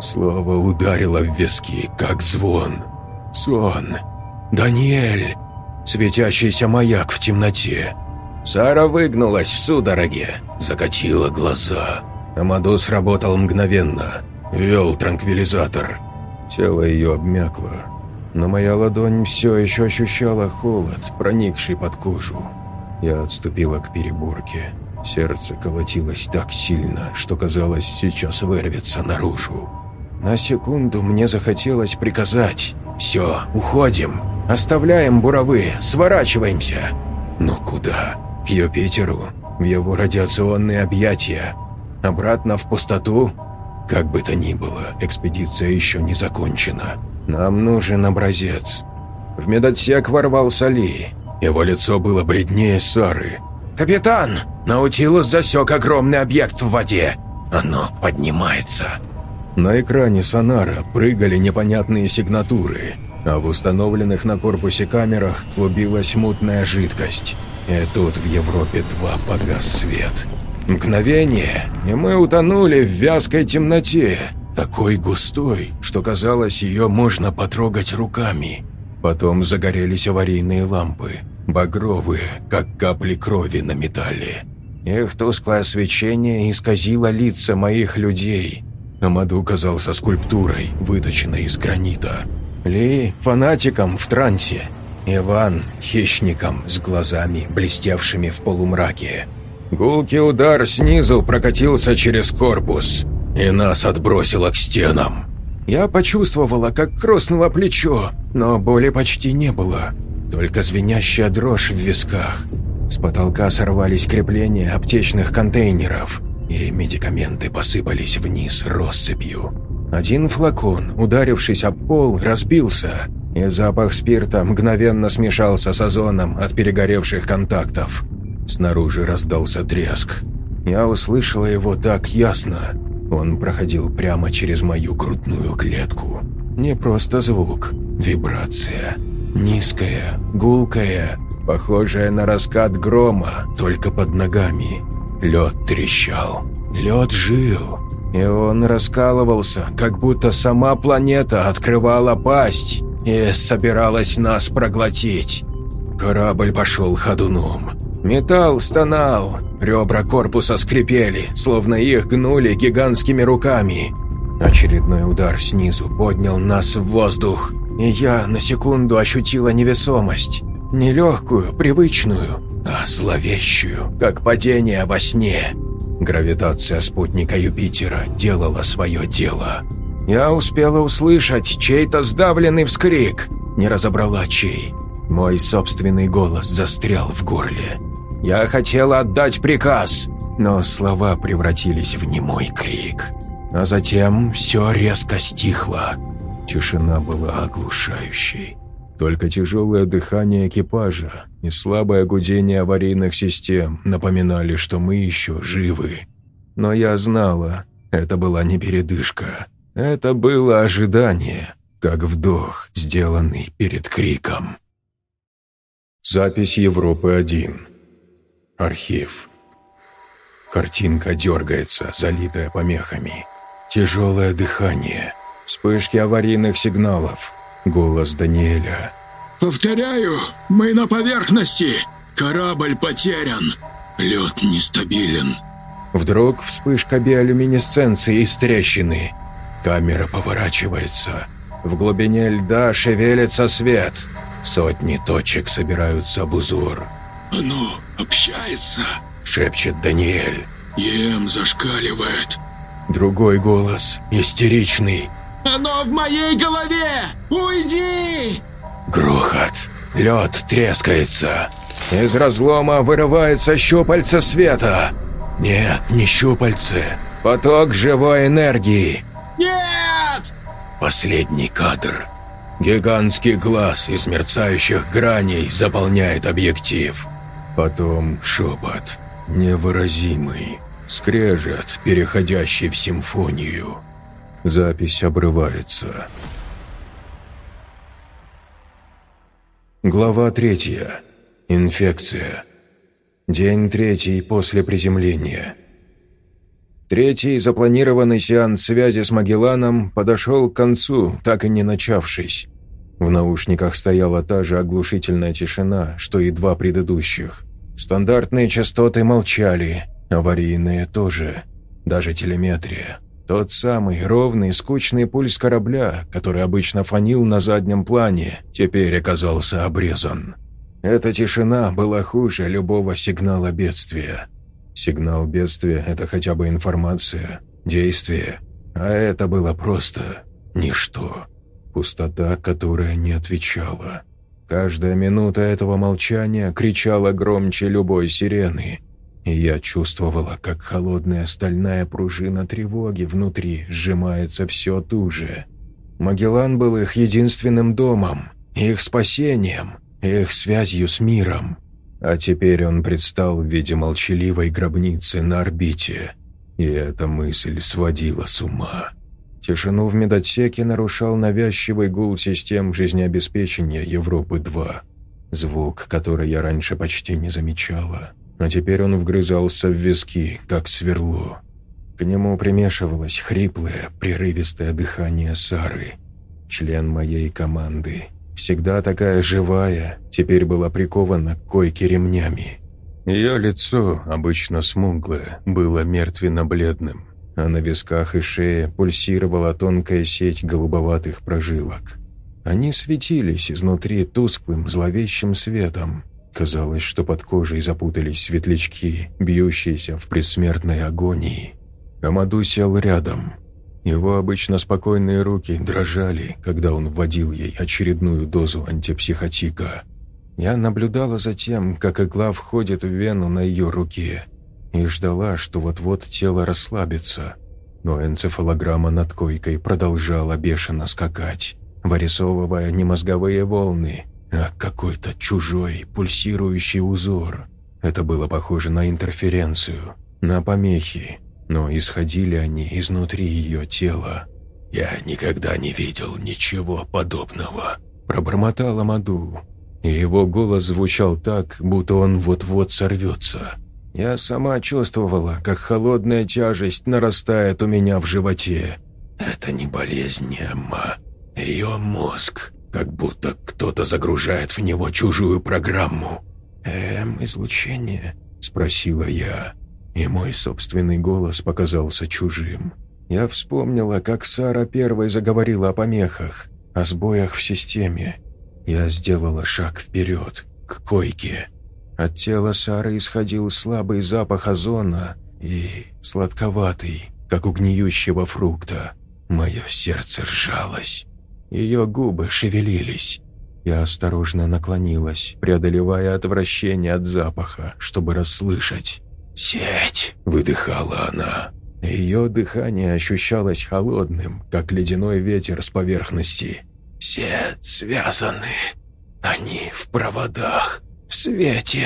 Слово ударило в виски, как звон. «Сон. Даниэль». Светящийся маяк в темноте. Сара выгнулась в судороге, закатила глаза. Амадус работал мгновенно. Вел транквилизатор. Тело ее обмякло но моя ладонь все еще ощущала холод, проникший под кожу. Я отступила к переборке. Сердце колотилось так сильно, что казалось, сейчас вырвется наружу. На секунду мне захотелось приказать «Все, уходим, оставляем буровы, сворачиваемся». Но куда? К Юпитеру, в его радиационные объятия, обратно в пустоту? Как бы то ни было, экспедиция еще не закончена. «Нам нужен образец». В медотсек ворвался Ли. Его лицо было бледнее Сары. «Капитан! Наутилус засек огромный объект в воде. Оно поднимается». На экране сонара прыгали непонятные сигнатуры, а в установленных на корпусе камерах клубилась мутная жидкость. И тут в Европе-2 погас свет. Мгновение, и мы утонули в вязкой темноте такой густой, что казалось, ее можно потрогать руками. Потом загорелись аварийные лампы, багровые, как капли крови на металле. Их тусклое свечение исказило лица моих людей. Амаду казался скульптурой, выточенной из гранита. Ли – фанатиком в трансе. Иван – хищником с глазами, блестевшими в полумраке. Гулкий удар снизу прокатился через корпус – и нас отбросило к стенам. Я почувствовала, как кроснуло плечо, но боли почти не было, только звенящая дрожь в висках. С потолка сорвались крепления аптечных контейнеров, и медикаменты посыпались вниз россыпью. Один флакон, ударившись об пол, разбился, и запах спирта мгновенно смешался с озоном от перегоревших контактов. Снаружи раздался треск. Я услышала его так ясно, он проходил прямо через мою грудную клетку. Не просто звук, вибрация. Низкая, гулкая, похожая на раскат грома, только под ногами. Лед трещал, лед жил, и он раскалывался, как будто сама планета открывала пасть и собиралась нас проглотить. Корабль пошел ходуном. Металл стонал, ребра корпуса скрипели, словно их гнули гигантскими руками. Очередной удар снизу поднял нас в воздух, и я на секунду ощутила невесомость. Не легкую, привычную, а зловещую, как падение во сне. Гравитация спутника Юпитера делала свое дело. Я успела услышать чей-то сдавленный вскрик, не разобрала чей. Мой собственный голос застрял в горле. Я хотела отдать приказ, но слова превратились в немой крик. А затем все резко стихло. Тишина была оглушающей. Только тяжелое дыхание экипажа и слабое гудение аварийных систем напоминали, что мы еще живы. Но я знала, это была не передышка. Это было ожидание, как вдох, сделанный перед криком. Запись Европы-1 Архив. Картинка дергается, залитая помехами. Тяжелое дыхание. Вспышки аварийных сигналов. Голос Даниэля. «Повторяю, мы на поверхности. Корабль потерян. Лед нестабилен». Вдруг вспышка биолюминесценции из трещины. Камера поворачивается. В глубине льда шевелится свет. Сотни точек собираются в узор. «Оно общается», — шепчет Даниэль. «Ем зашкаливает». Другой голос, истеричный. «Оно в моей голове! Уйди!» Грохот. Лед трескается. Из разлома вырывается щупальце света. Нет, не щупальце. Поток живой энергии. «Нет!» Последний кадр. Гигантский глаз из мерцающих граней заполняет объектив. Потом шепот, невыразимый, скрежет, переходящий в симфонию. Запись обрывается. Глава третья. Инфекция. День третий после приземления. Третий запланированный сеанс связи с Магелланом подошел к концу, так и не начавшись. В наушниках стояла та же оглушительная тишина, что и два предыдущих. Стандартные частоты молчали, аварийные тоже, даже телеметрия. Тот самый ровный, скучный пульс корабля, который обычно фонил на заднем плане, теперь оказался обрезан. Эта тишина была хуже любого сигнала бедствия. Сигнал бедствия – это хотя бы информация, действие, а это было просто ничто. Пустота, которая не отвечала. Каждая минута этого молчания кричала громче любой сирены. Я чувствовала, как холодная стальная пружина тревоги внутри сжимается все туже. Магеллан был их единственным домом, их спасением, их связью с миром. А теперь он предстал в виде молчаливой гробницы на орбите. И эта мысль сводила с ума. Тишину в медотсеке нарушал навязчивый гул систем жизнеобеспечения Европы-2. Звук, который я раньше почти не замечала. А теперь он вгрызался в виски, как сверло. К нему примешивалось хриплое, прерывистое дыхание Сары, член моей команды. Всегда такая живая, теперь была прикована к койке ремнями. Ее лицо, обычно смуглое, было мертвенно-бледным а на висках и шее пульсировала тонкая сеть голубоватых прожилок. Они светились изнутри тусклым, зловещим светом. Казалось, что под кожей запутались светлячки, бьющиеся в предсмертной агонии. Амаду сел рядом. Его обычно спокойные руки дрожали, когда он вводил ей очередную дозу антипсихотика. Я наблюдала за тем, как игла входит в вену на ее руке, и ждала, что вот-вот тело расслабится. Но энцефалограмма над койкой продолжала бешено скакать, вырисовывая не мозговые волны, а какой-то чужой пульсирующий узор. Это было похоже на интерференцию, на помехи, но исходили они изнутри ее тела. «Я никогда не видел ничего подобного», – пробормотал Амаду, и его голос звучал так, будто он вот-вот сорвется. Я сама чувствовала, как холодная тяжесть нарастает у меня в животе. Это не болезнь, Эмма. Ее мозг, как будто кто-то загружает в него чужую программу. «Эм, излучение?» – спросила я, и мой собственный голос показался чужим. Я вспомнила, как Сара первой заговорила о помехах, о сбоях в системе. Я сделала шаг вперед, к койке. От тела Сары исходил слабый запах озона и сладковатый, как у гниющего фрукта. Мое сердце сжалось. Ее губы шевелились. Я осторожно наклонилась, преодолевая отвращение от запаха, чтобы расслышать. «Сеть!» – выдыхала она. Ее дыхание ощущалось холодным, как ледяной ветер с поверхности. «Все связаны. Они в проводах, в свете».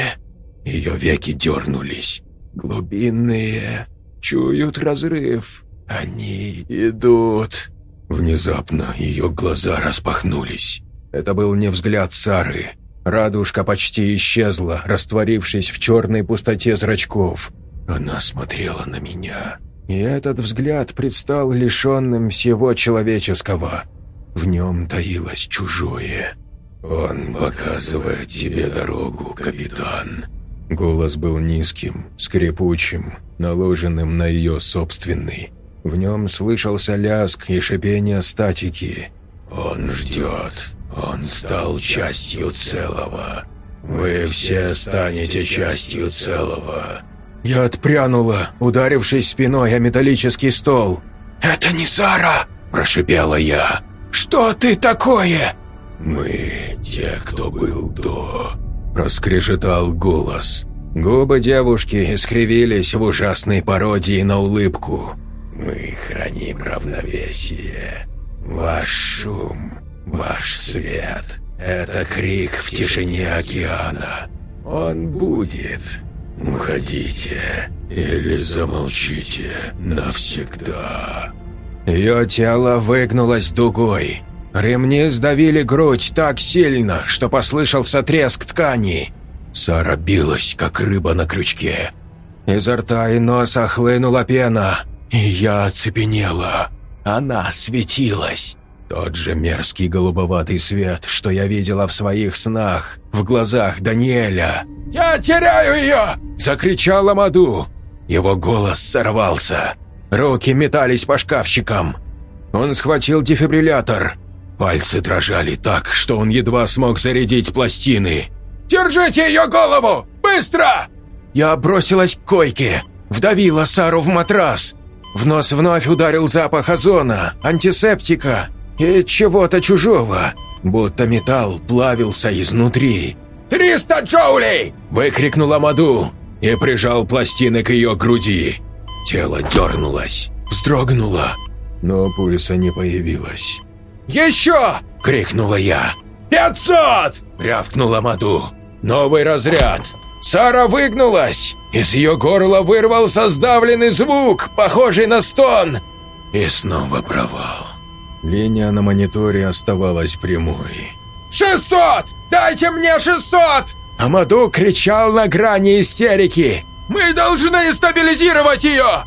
Ее веки дернулись. Глубинные. Чуют разрыв. Они идут. Внезапно ее глаза распахнулись. Это был не взгляд Сары. Радужка почти исчезла, растворившись в черной пустоте зрачков. Она смотрела на меня. И этот взгляд предстал лишенным всего человеческого. В нем таилось чужое. «Он показывает тебе дорогу, капитан». Голос был низким, скрипучим, наложенным на ее собственный. В нем слышался ляск и шипение статики. «Он ждет. Он стал частью целого. Вы все станете частью целого. Я отпрянула, ударившись спиной о металлический стол. «Это не Сара!» – прошипела я. «Что ты такое?» «Мы те, кто был до...» – проскрежетал голос. Губы девушки искривились в ужасной пародии на улыбку. «Мы храним равновесие. Ваш шум, ваш свет – это крик в тишине океана. Он будет, «Уходите или замолчите навсегда». Ее тело выгнулось дугой. Ремни сдавили грудь так сильно, что послышался треск ткани. Сара билась, как рыба на крючке. Изо рта и носа хлынула пена, и я оцепенела. Она светилась. Тот же мерзкий голубоватый свет, что я видела в своих снах, в глазах Даниэля. «Я теряю ее!» – закричала Маду. Его голос сорвался. Руки метались по шкафчикам. Он схватил дефибриллятор. Пальцы дрожали так, что он едва смог зарядить пластины. «Держите ее голову! Быстро!» Я бросилась к койке, вдавила Сару в матрас. В нос вновь ударил запах озона, антисептика и чего-то чужого, будто металл плавился изнутри. «Триста джоулей!» – выкрикнула Маду и прижал пластины к ее груди. Тело дернулось, вздрогнуло, но пульса не появилось. «Еще!» – крикнула я. «Пятьсот!» – рявкнула Маду. «Новый разряд!» Сара выгнулась. Из ее горла вырвался сдавленный звук, похожий на стон. И снова провал. Линия на мониторе оставалась прямой. «Шестьсот! Дайте мне шестьсот!» Амаду кричал на грани истерики. «Мы должны стабилизировать ее!»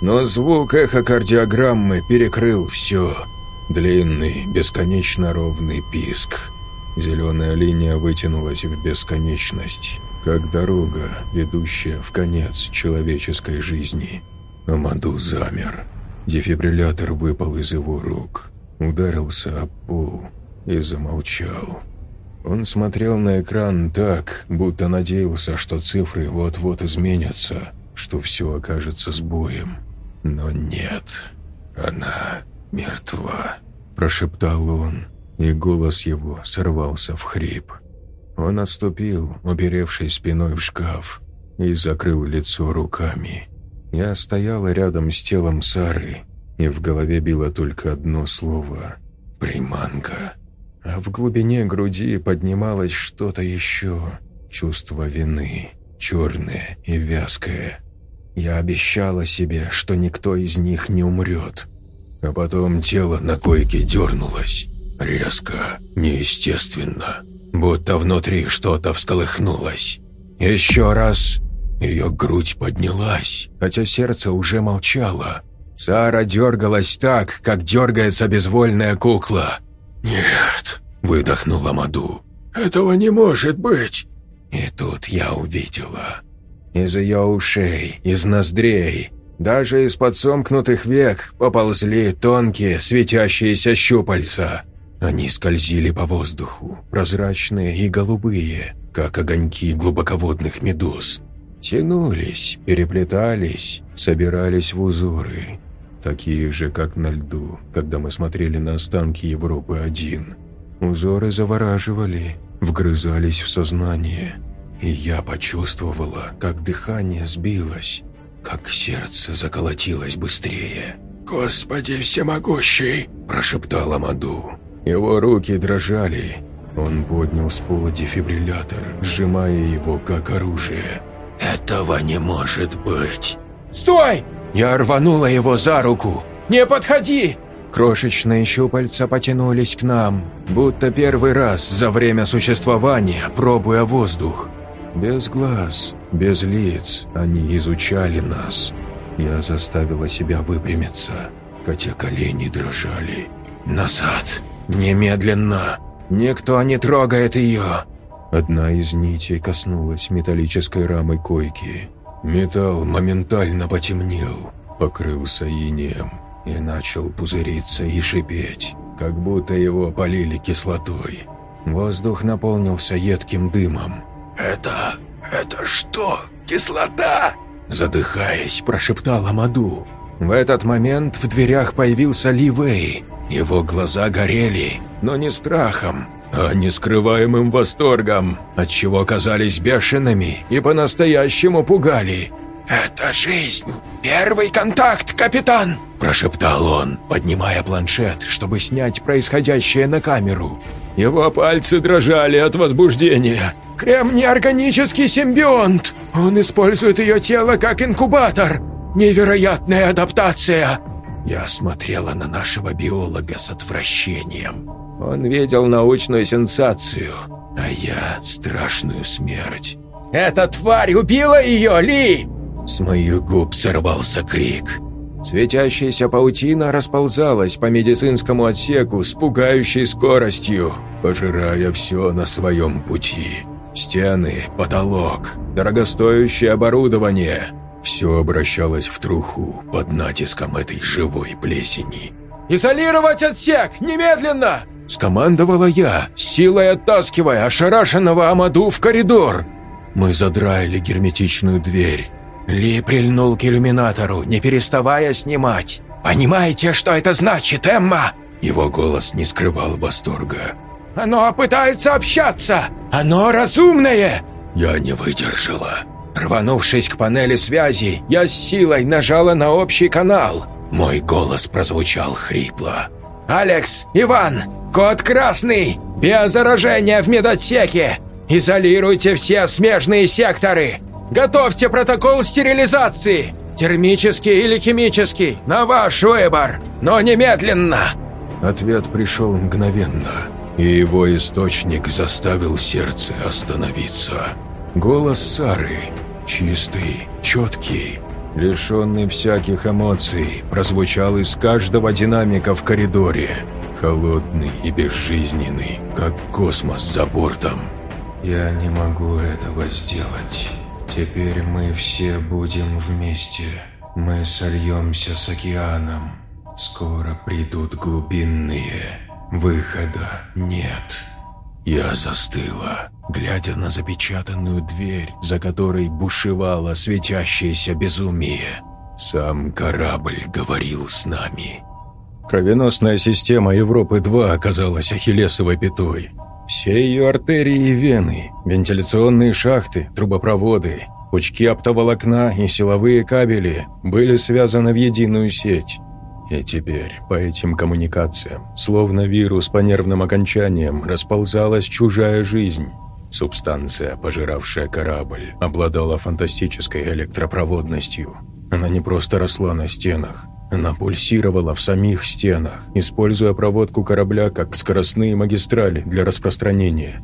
Но звук эхокардиограммы перекрыл все. Длинный, бесконечно ровный писк. Зеленая линия вытянулась в бесконечность, как дорога, ведущая в конец человеческой жизни. Амаду замер. Дефибриллятор выпал из его рук, ударился об пол и замолчал. Он смотрел на экран так, будто надеялся, что цифры вот-вот изменятся, что все окажется сбоем. Но нет, она мертва, прошептал он, и голос его сорвался в хрип. Он отступил, уперевшись спиной в шкаф, и закрыл лицо руками. Я стояла рядом с телом Сары, и в голове било только одно слово — «приманка». А в глубине груди поднималось что-то еще, чувство вины, черное и вязкое. Я обещала себе, что никто из них не умрет. А потом тело на койке дернулось. Резко, неестественно, будто внутри что-то всколыхнулось. Еще раз ее грудь поднялась, хотя сердце уже молчало. Сара дергалась так, как дергается безвольная кукла. «Нет», — выдохнула Маду. «Этого не может быть. И тут я увидела. Из ее ушей, из ноздрей, даже из-под сомкнутых век поползли тонкие светящиеся щупальца. Они скользили по воздуху, прозрачные и голубые, как огоньки глубоководных медуз. Тянулись, переплетались, собирались в узоры. Такие же, как на льду, когда мы смотрели на останки Европы-1. Узоры завораживали, вгрызались в сознание. И я почувствовала, как дыхание сбилось, как сердце заколотилось быстрее. «Господи всемогущий!» – прошептал Амаду. Его руки дрожали. Он поднял с пола дефибриллятор, сжимая его как оружие. «Этого не может быть!» «Стой!» Я рванула его за руку. «Не подходи!» Крошечные щупальца потянулись к нам, будто первый раз за время существования, пробуя воздух. Без глаз, без лиц они изучали нас. Я заставила себя выпрямиться, хотя колени дрожали. «Назад! Немедленно! Никто не трогает ее!» Одна из нитей коснулась металлической рамы койки. Металл моментально потемнел, покрылся инеем и начал пузыриться и шипеть, как будто его полили кислотой. Воздух наполнился едким дымом. «Это... это что, кислота?» Задыхаясь, прошептал Амаду. В этот момент в дверях появился Ли Вэй. Его глаза горели, но не страхом, а нескрываемым восторгом, отчего казались бешеными и по-настоящему пугали. «Это жизнь! Первый контакт, капитан!» – прошептал он, поднимая планшет, чтобы снять происходящее на камеру. Его пальцы дрожали от возбуждения. «Крем – неорганический симбионт! Он использует ее тело как инкубатор! Невероятная адаптация!» Я смотрела на нашего биолога с отвращением. Он видел научную сенсацию, а я – страшную смерть. «Эта тварь убила ее, Ли!» С моих губ сорвался крик. Светящаяся паутина расползалась по медицинскому отсеку с пугающей скоростью, пожирая все на своем пути. Стены, потолок, дорогостоящее оборудование – все обращалось в труху под натиском этой живой плесени. «Изолировать отсек! Немедленно!» – скомандовала я, силой оттаскивая ошарашенного Амаду в коридор. Мы задраили герметичную дверь. Ли прильнул к иллюминатору, не переставая снимать. «Понимаете, что это значит, Эмма?» Его голос не скрывал восторга. «Оно пытается общаться! Оно разумное!» Я не выдержала. Рванувшись к панели связи, я с силой нажала на общий канал. Мой голос прозвучал хрипло. «Алекс, Иван, код красный! Биозаражение в медотсеке! Изолируйте все смежные секторы! Готовьте протокол стерилизации! Термический или химический, на ваш выбор, но немедленно!» Ответ пришел мгновенно, и его источник заставил сердце остановиться. Голос Сары, чистый, четкий, лишенный всяких эмоций, прозвучал из каждого динамика в коридоре, холодный и безжизненный, как космос за бортом. «Я не могу этого сделать. Теперь мы все будем вместе. Мы сольемся с океаном. Скоро придут глубинные. Выхода нет». Я застыла, глядя на запечатанную дверь, за которой бушевало светящееся безумие. Сам корабль говорил с нами. Кровеносная система Европы-2 оказалась ахиллесовой пятой. Все ее артерии и вены, вентиляционные шахты, трубопроводы, пучки оптоволокна и силовые кабели были связаны в единую сеть. И теперь по этим коммуникациям, словно вирус по нервным окончаниям, расползалась чужая жизнь. Субстанция, пожиравшая корабль, обладала фантастической электропроводностью. Она не просто росла на стенах, она пульсировала в самих стенах, используя проводку корабля как скоростные магистрали для распространения.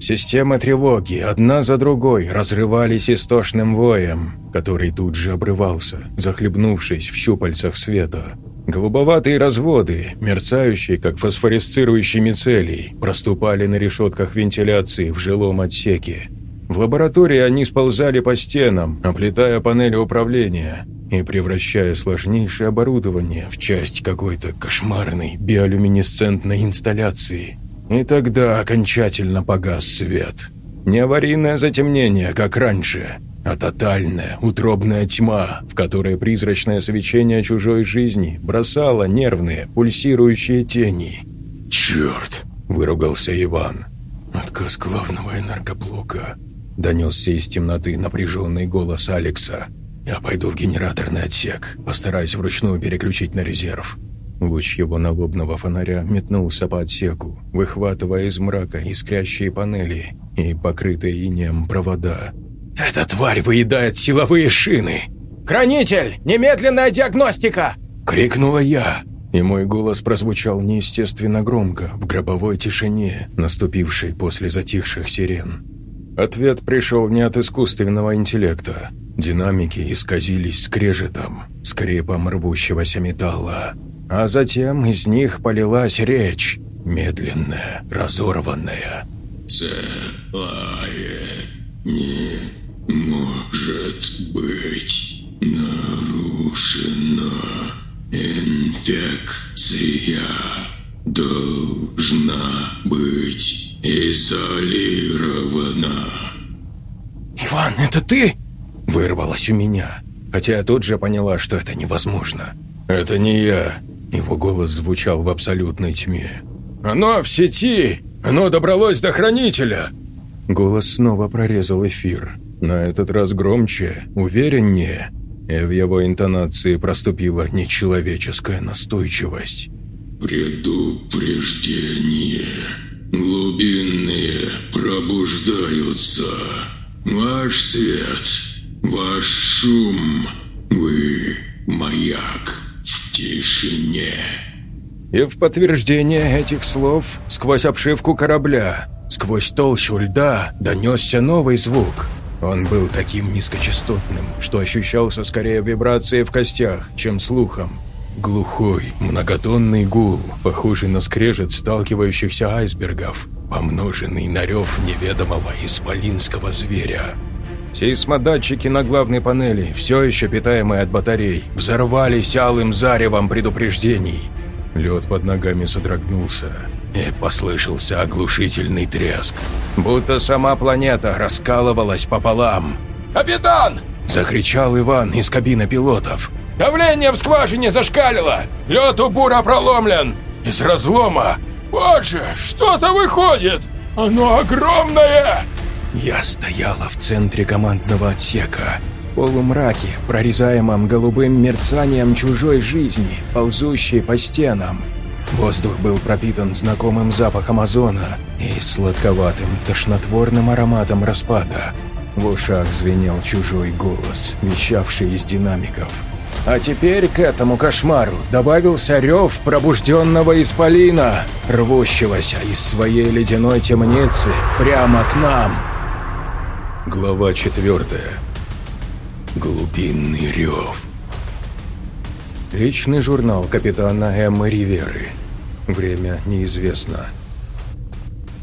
Системы тревоги одна за другой разрывались истошным воем, который тут же обрывался, захлебнувшись в щупальцах света. Голубоватые разводы, мерцающие, как фосфоресцирующие мицелий, проступали на решетках вентиляции в жилом отсеке. В лаборатории они сползали по стенам, оплетая панели управления и превращая сложнейшее оборудование в часть какой-то кошмарной биолюминесцентной инсталляции. И тогда окончательно погас свет. Не аварийное затемнение, как раньше, а тотальная, утробная тьма, в которой призрачное свечение чужой жизни бросало нервные, пульсирующие тени. «Черт!» – выругался Иван. «Отказ главного энергоблока», – донесся из темноты напряженный голос Алекса. «Я пойду в генераторный отсек, постараюсь вручную переключить на резерв». Луч его налобного фонаря метнулся по отсеку, выхватывая из мрака искрящие панели и покрытые инеем провода. «Эта тварь выедает силовые шины!» «Хранитель! Немедленная диагностика!» — крикнула я, и мой голос прозвучал неестественно громко в гробовой тишине, наступившей после затихших сирен. Ответ пришел не от искусственного интеллекта. Динамики исказились скрежетом, скрипом рвущегося металла. А затем из них полилась речь, медленная, разорванная. «Целое не может быть нарушена. Инфекция должна быть изолирована. «Иван, это ты?» Вырвалось у меня, хотя я тут же поняла, что это невозможно. «Это не я», — его голос звучал в абсолютной тьме. «Оно в сети! Оно добралось до Хранителя!» Голос снова прорезал эфир. На этот раз громче, увереннее, и в его интонации проступила нечеловеческая настойчивость. «Предупреждение. Глубинные пробуждаются. Ваш свет, ваш шум, вы маяк в тишине». И в подтверждение этих слов, сквозь обшивку корабля, сквозь толщу льда, донесся новый звук – он был таким низкочастотным, что ощущался скорее вибрацией в костях, чем слухом. Глухой, многотонный гул, похожий на скрежет сталкивающихся айсбергов, помноженный на рев неведомого исполинского зверя. Сейсмодатчики на главной панели, все еще питаемые от батарей, взорвались алым заревом предупреждений. Лед под ногами содрогнулся, и послышался оглушительный треск, будто сама планета раскалывалась пополам. «Капитан!» – закричал Иван из кабины пилотов. «Давление в скважине зашкалило! Лед у бура проломлен! Из разлома! Боже, что-то выходит! Оно огромное!» Я стояла в центре командного отсека, полумраке, прорезаемом голубым мерцанием чужой жизни, ползущей по стенам. Воздух был пропитан знакомым запахом озона и сладковатым, тошнотворным ароматом распада. В ушах звенел чужой голос, вещавший из динамиков. А теперь к этому кошмару добавился рев пробужденного исполина, рвущегося из своей ледяной темницы прямо к нам. Глава четвертая. Глубинный рев. Личный журнал капитана Эммы Риверы. Время неизвестно.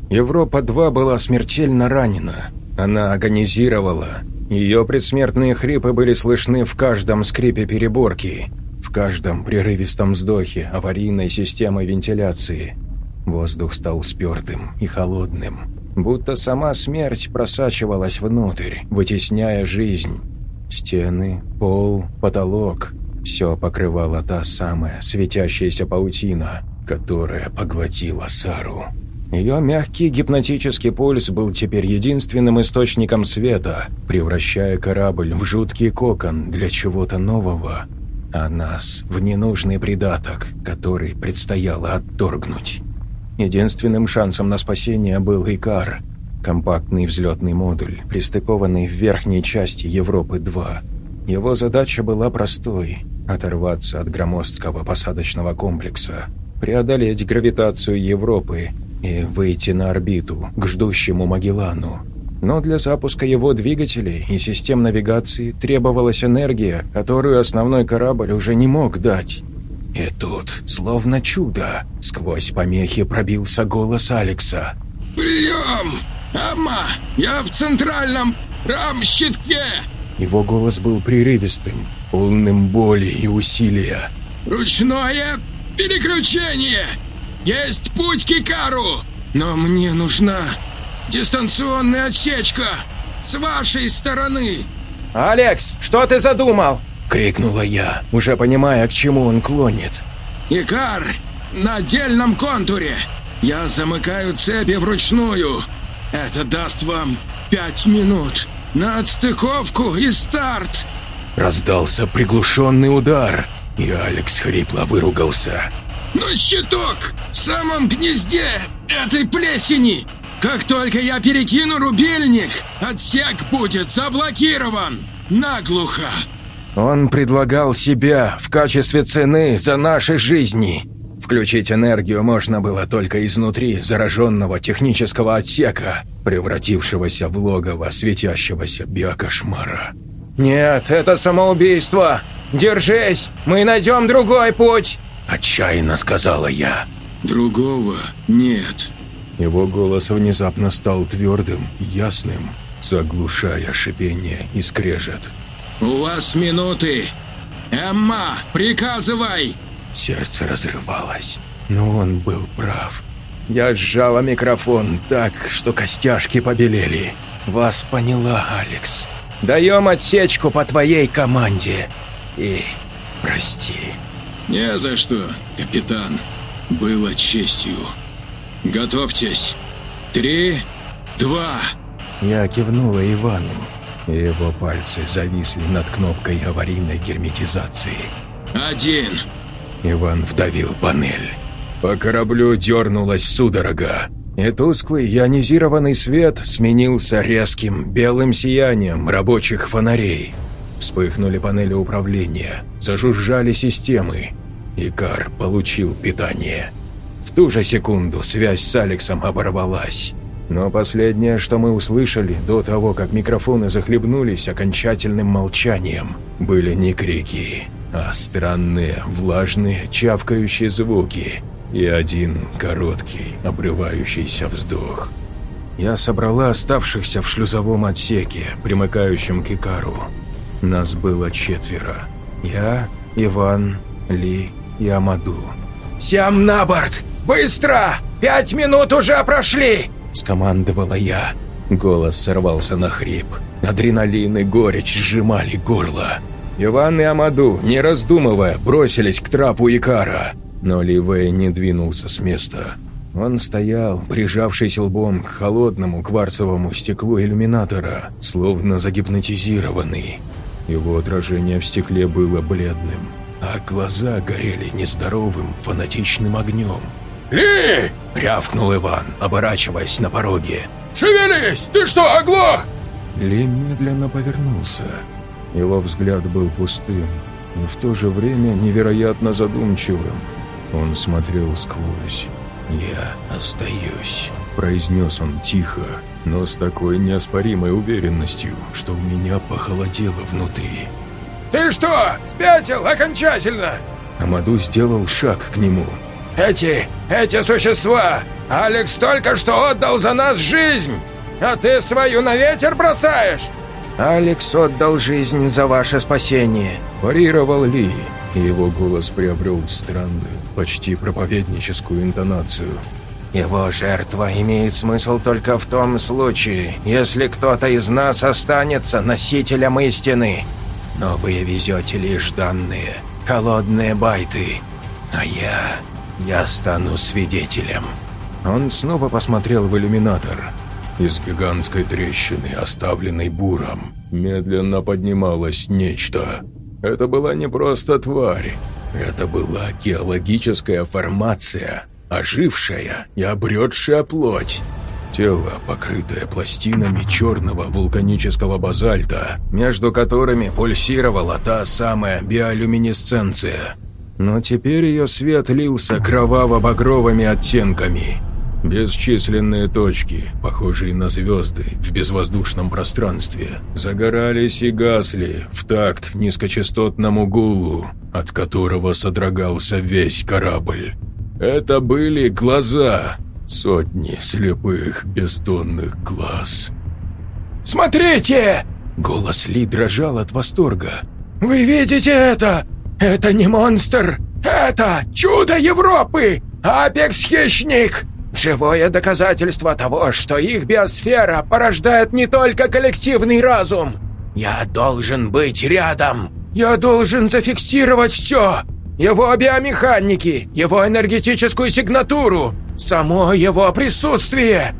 Европа-2 была смертельно ранена. Она агонизировала. Ее предсмертные хрипы были слышны в каждом скрипе переборки, в каждом прерывистом вздохе аварийной системы вентиляции. Воздух стал спертым и холодным, будто сама смерть просачивалась внутрь, вытесняя жизнь. Стены, пол, потолок – все покрывала та самая светящаяся паутина – которая поглотила Сару. Ее мягкий гипнотический пульс был теперь единственным источником света, превращая корабль в жуткий кокон для чего-то нового, а нас в ненужный придаток, который предстояло отторгнуть. Единственным шансом на спасение был Икар, компактный взлетный модуль, пристыкованный в верхней части Европы-2. Его задача была простой – оторваться от громоздкого посадочного комплекса – преодолеть гравитацию Европы и выйти на орбиту к ждущему Магеллану. Но для запуска его двигателей и систем навигации требовалась энергия, которую основной корабль уже не мог дать. И тут, словно чудо, сквозь помехи пробился голос Алекса. «Прием! Амма, я в центральном рам-щитке!» Его голос был прерывистым, полным боли и усилия. «Ручное переключение! Есть путь к Икару, но мне нужна дистанционная отсечка с вашей стороны!» «Алекс, что ты задумал?» — крикнула я, уже понимая, к чему он клонит. «Икар на отдельном контуре! Я замыкаю цепи вручную! Это даст вам пять минут на отстыковку и старт!» Раздался приглушенный удар, и Алекс хрипло выругался. «Но щиток в самом гнезде этой плесени! Как только я перекину рубильник, отсек будет заблокирован! Наглухо!» Он предлагал себя в качестве цены за наши жизни. Включить энергию можно было только изнутри зараженного технического отсека, превратившегося в логово светящегося биокошмара. «Нет, это самоубийство! Держись! Мы найдем другой путь!» Отчаянно сказала я. «Другого нет». Его голос внезапно стал твердым, ясным, заглушая шипение и скрежет. «У вас минуты! Эмма, приказывай!» Сердце разрывалось, но он был прав. Я сжала микрофон так, что костяшки побелели. «Вас поняла, Алекс. Даем отсечку по твоей команде. И прости». «Не за что, капитан. Было честью. Готовьтесь. Три, два...» Я кивнула Ивану, его пальцы зависли над кнопкой аварийной герметизации. «Один!» Иван вдавил панель. По кораблю дернулась судорога, и тусклый ионизированный свет сменился резким белым сиянием рабочих фонарей. Вспыхнули панели управления, зажужжали системы. Икар получил питание. В ту же секунду связь с Алексом оборвалась. Но последнее, что мы услышали до того, как микрофоны захлебнулись окончательным молчанием, были не крики, а странные, влажные, чавкающие звуки и один короткий, обрывающийся вздох. Я собрала оставшихся в шлюзовом отсеке, примыкающем к Икару. Нас было четверо. Я, Иван, Ли и Амаду. «Всем на борт! Быстро! Пять минут уже прошли!» – скомандовала я. Голос сорвался на хрип. Адреналин и горечь сжимали горло. Иван и Амаду, не раздумывая, бросились к трапу Икара. Но Ливей не двинулся с места. Он стоял, прижавшись лбом к холодному кварцевому стеклу иллюминатора, словно загипнотизированный. Его отражение в стекле было бледным, а глаза горели нездоровым фанатичным огнем. «Ли!» – рявкнул Иван, оборачиваясь на пороге. «Шевелись! Ты что, оглох?» Ли медленно повернулся. Его взгляд был пустым и в то же время невероятно задумчивым. Он смотрел сквозь. «Я остаюсь», – произнес он тихо, но с такой неоспоримой уверенностью, что у меня похолодело внутри. «Ты что, спятил окончательно?» Амаду сделал шаг к нему. «Эти, эти существа! Алекс только что отдал за нас жизнь, а ты свою на ветер бросаешь!» «Алекс отдал жизнь за ваше спасение», – парировал Ли, и его голос приобрел странную, почти проповедническую интонацию. «Его жертва имеет смысл только в том случае, если кто-то из нас останется носителем истины. Но вы везете лишь данные, холодные байты, а я... я стану свидетелем». Он снова посмотрел в иллюминатор – из гигантской трещины, оставленной буром, медленно поднималось нечто. Это была не просто тварь. Это была геологическая формация, ожившая и обретшая плоть. Тело, покрытое пластинами черного вулканического базальта, между которыми пульсировала та самая биолюминесценция. Но теперь ее свет лился кроваво-багровыми оттенками – Бесчисленные точки, похожие на звезды в безвоздушном пространстве, загорались и гасли в такт низкочастотному гулу, от которого содрогался весь корабль. Это были глаза, Сотни слепых бездонных глаз. «Смотрите!» Голос Ли дрожал от восторга. «Вы видите это? Это не монстр! Это чудо Европы! Апекс-хищник! Живое доказательство того, что их биосфера порождает не только коллективный разум. Я должен быть рядом. Я должен зафиксировать все. Его биомеханики, его энергетическую сигнатуру, само его присутствие.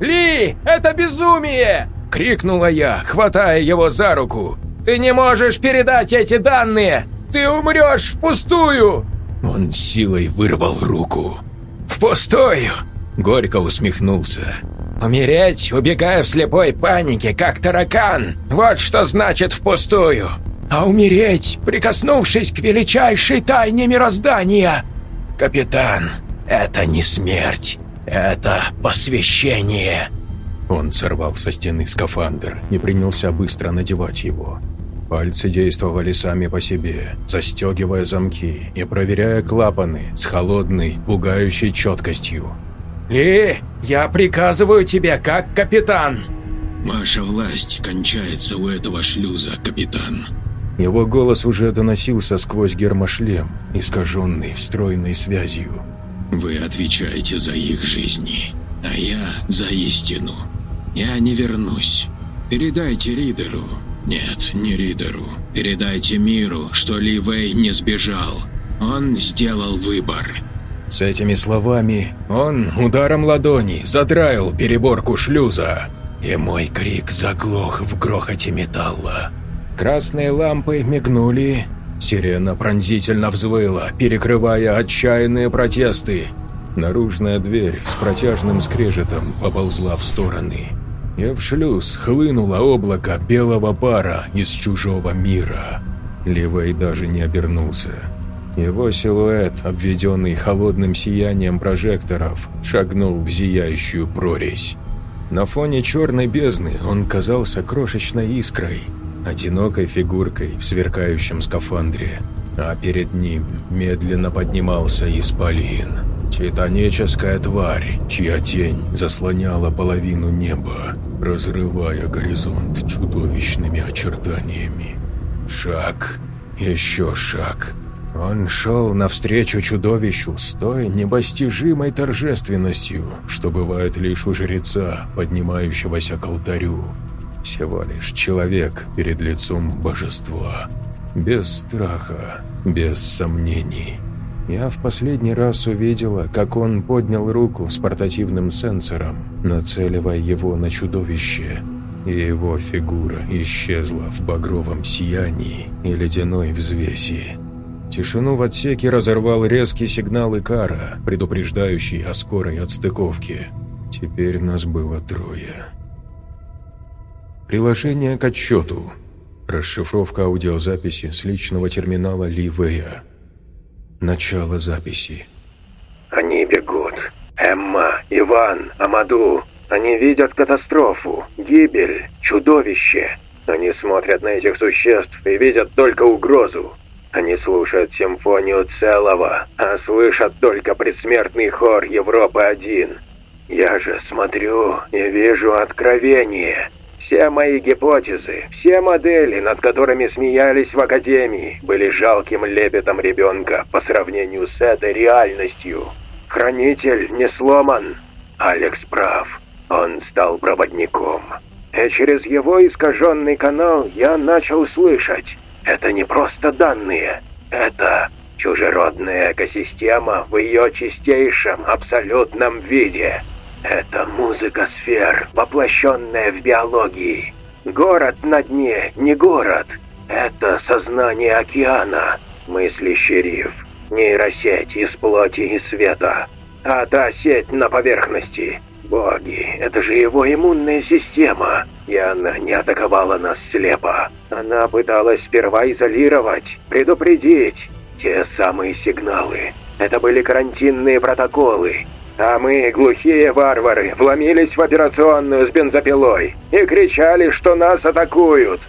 «Ли, это безумие!» – крикнула я, хватая его за руку. «Ты не можешь передать эти данные! Ты умрешь впустую!» Он силой вырвал руку. «Впустую!» – горько усмехнулся. «Умереть, убегая в слепой панике, как таракан! Вот что значит впустую! А умереть, прикоснувшись к величайшей тайне мироздания! Капитан, это не смерть, это посвящение!» Он сорвал со стены скафандр и принялся быстро надевать его. Пальцы действовали сами по себе, застегивая замки и проверяя клапаны с холодной, пугающей четкостью. «Ли, я приказываю тебе как капитан!» «Ваша власть кончается у этого шлюза, капитан». Его голос уже доносился сквозь гермошлем, искаженный встроенной связью. «Вы отвечаете за их жизни, а я за истину. Я не вернусь. Передайте Ридеру, нет, не Ридеру, передайте миру, что Ли Вэй не сбежал. Он сделал выбор». С этими словами он ударом ладони задраил переборку шлюза, и мой крик заглох в грохоте металла. Красные лампы мигнули, сирена пронзительно взвыла, перекрывая отчаянные протесты. Наружная дверь с протяжным скрежетом поползла в стороны. И в шлюз хлынуло облако белого пара из чужого мира. Ливей даже не обернулся. Его силуэт, обведенный холодным сиянием прожекторов, шагнул в зияющую прорезь. На фоне черной бездны он казался крошечной искрой, одинокой фигуркой в сверкающем скафандре, а перед ним медленно поднимался исполин. Титаническая тварь, чья тень заслоняла половину неба, разрывая горизонт чудовищными очертаниями. Шаг, еще шаг – он шел навстречу чудовищу с той непостижимой торжественностью, что бывает лишь у жреца, поднимающегося к алтарю. Всего лишь человек перед лицом божества. Без страха, без сомнений. Я в последний раз увидела, как он поднял руку с портативным сенсором, нацеливая его на чудовище, и его фигура исчезла в багровом сиянии и ледяной взвеси. Тишину в отсеке разорвал резкий сигнал Икара, предупреждающий о скорой отстыковке. Теперь нас было трое. Приложение к отчету. Расшифровка аудиозаписи с личного терминала Ли Вэя. Начало записи. «Они бегут. Эмма, Иван, Амаду. Они видят катастрофу, гибель, чудовище. Они смотрят на этих существ и видят только угрозу. Они слушают симфонию целого, а слышат только предсмертный хор Европы-1. Я же смотрю и вижу откровение. Все мои гипотезы, все модели, над которыми смеялись в Академии, были жалким лепетом ребенка по сравнению с этой реальностью. Хранитель не сломан. Алекс прав. Он стал проводником. И через его искаженный канал я начал слышать. Это не просто данные. Это чужеродная экосистема в ее чистейшем, абсолютном виде. Это музыка сфер, воплощенная в биологии. Город на дне не город. Это сознание океана, мыслящий риф, нейросеть из плоти и света. А та сеть на поверхности Боги, это же его иммунная система. И она не атаковала нас слепо. Она пыталась сперва изолировать, предупредить. Те самые сигналы. Это были карантинные протоколы. А мы, глухие варвары, вломились в операционную с бензопилой и кричали, что нас атакуют.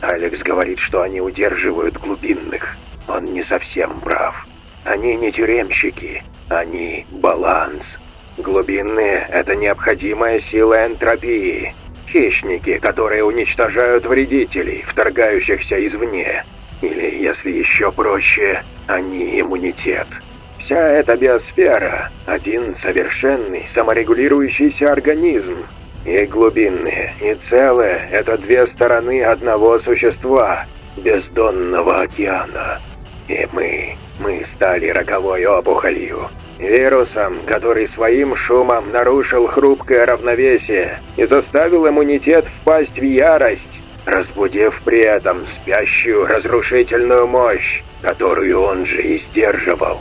Алекс говорит, что они удерживают глубинных. Он не совсем прав. Они не тюремщики, они баланс. Глубинные – это необходимая сила энтропии. Хищники, которые уничтожают вредителей, вторгающихся извне. Или, если еще проще, они иммунитет. Вся эта биосфера – один совершенный саморегулирующийся организм. И глубинные, и целое – это две стороны одного существа – бездонного океана. И мы, мы стали роковой опухолью. Вирусом, который своим шумом нарушил хрупкое равновесие и заставил иммунитет впасть в ярость, разбудив при этом спящую разрушительную мощь, которую он же и сдерживал.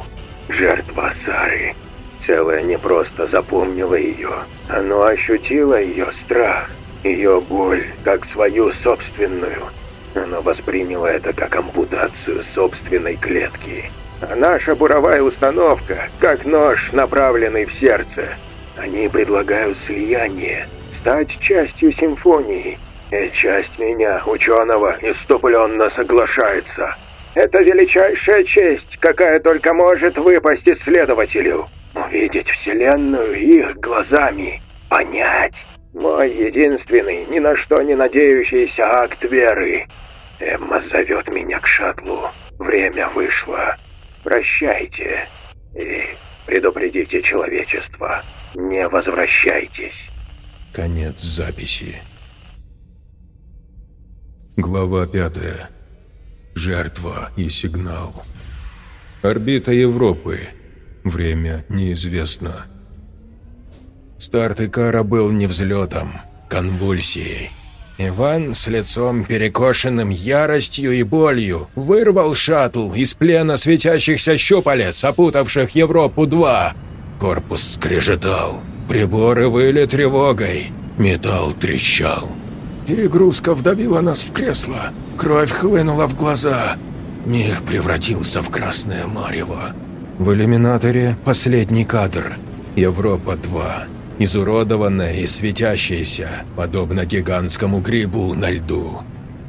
Жертва Сары. Целая не просто запомнила ее, оно ощутило ее страх, ее боль, как свою собственную. Оно восприняло это как ампутацию собственной клетки. А наша буровая установка, как нож, направленный в сердце. Они предлагают слияние, стать частью симфонии, и часть меня, ученого, иступленно соглашается. Это величайшая честь, какая только может выпасть исследователю. Увидеть Вселенную их глазами. Понять. Мой единственный, ни на что не надеющийся акт веры. Эмма зовет меня к шаттлу. Время вышло. Прощайте. И предупредите человечество. Не возвращайтесь. Конец записи. Глава пятая. Жертва и сигнал. Орбита Европы. Время неизвестно. Старт Икара был не взлетом, конвульсией. Иван с лицом перекошенным яростью и болью вырвал шаттл из плена светящихся щупалец, опутавших Европу-2. Корпус скрежетал, приборы выли тревогой, металл трещал. Перегрузка вдавила нас в кресло. Кровь хлынула в глаза. Мир превратился в красное марево. В иллюминаторе последний кадр. Европа-2. Изуродованная и светящаяся, подобно гигантскому грибу на льду.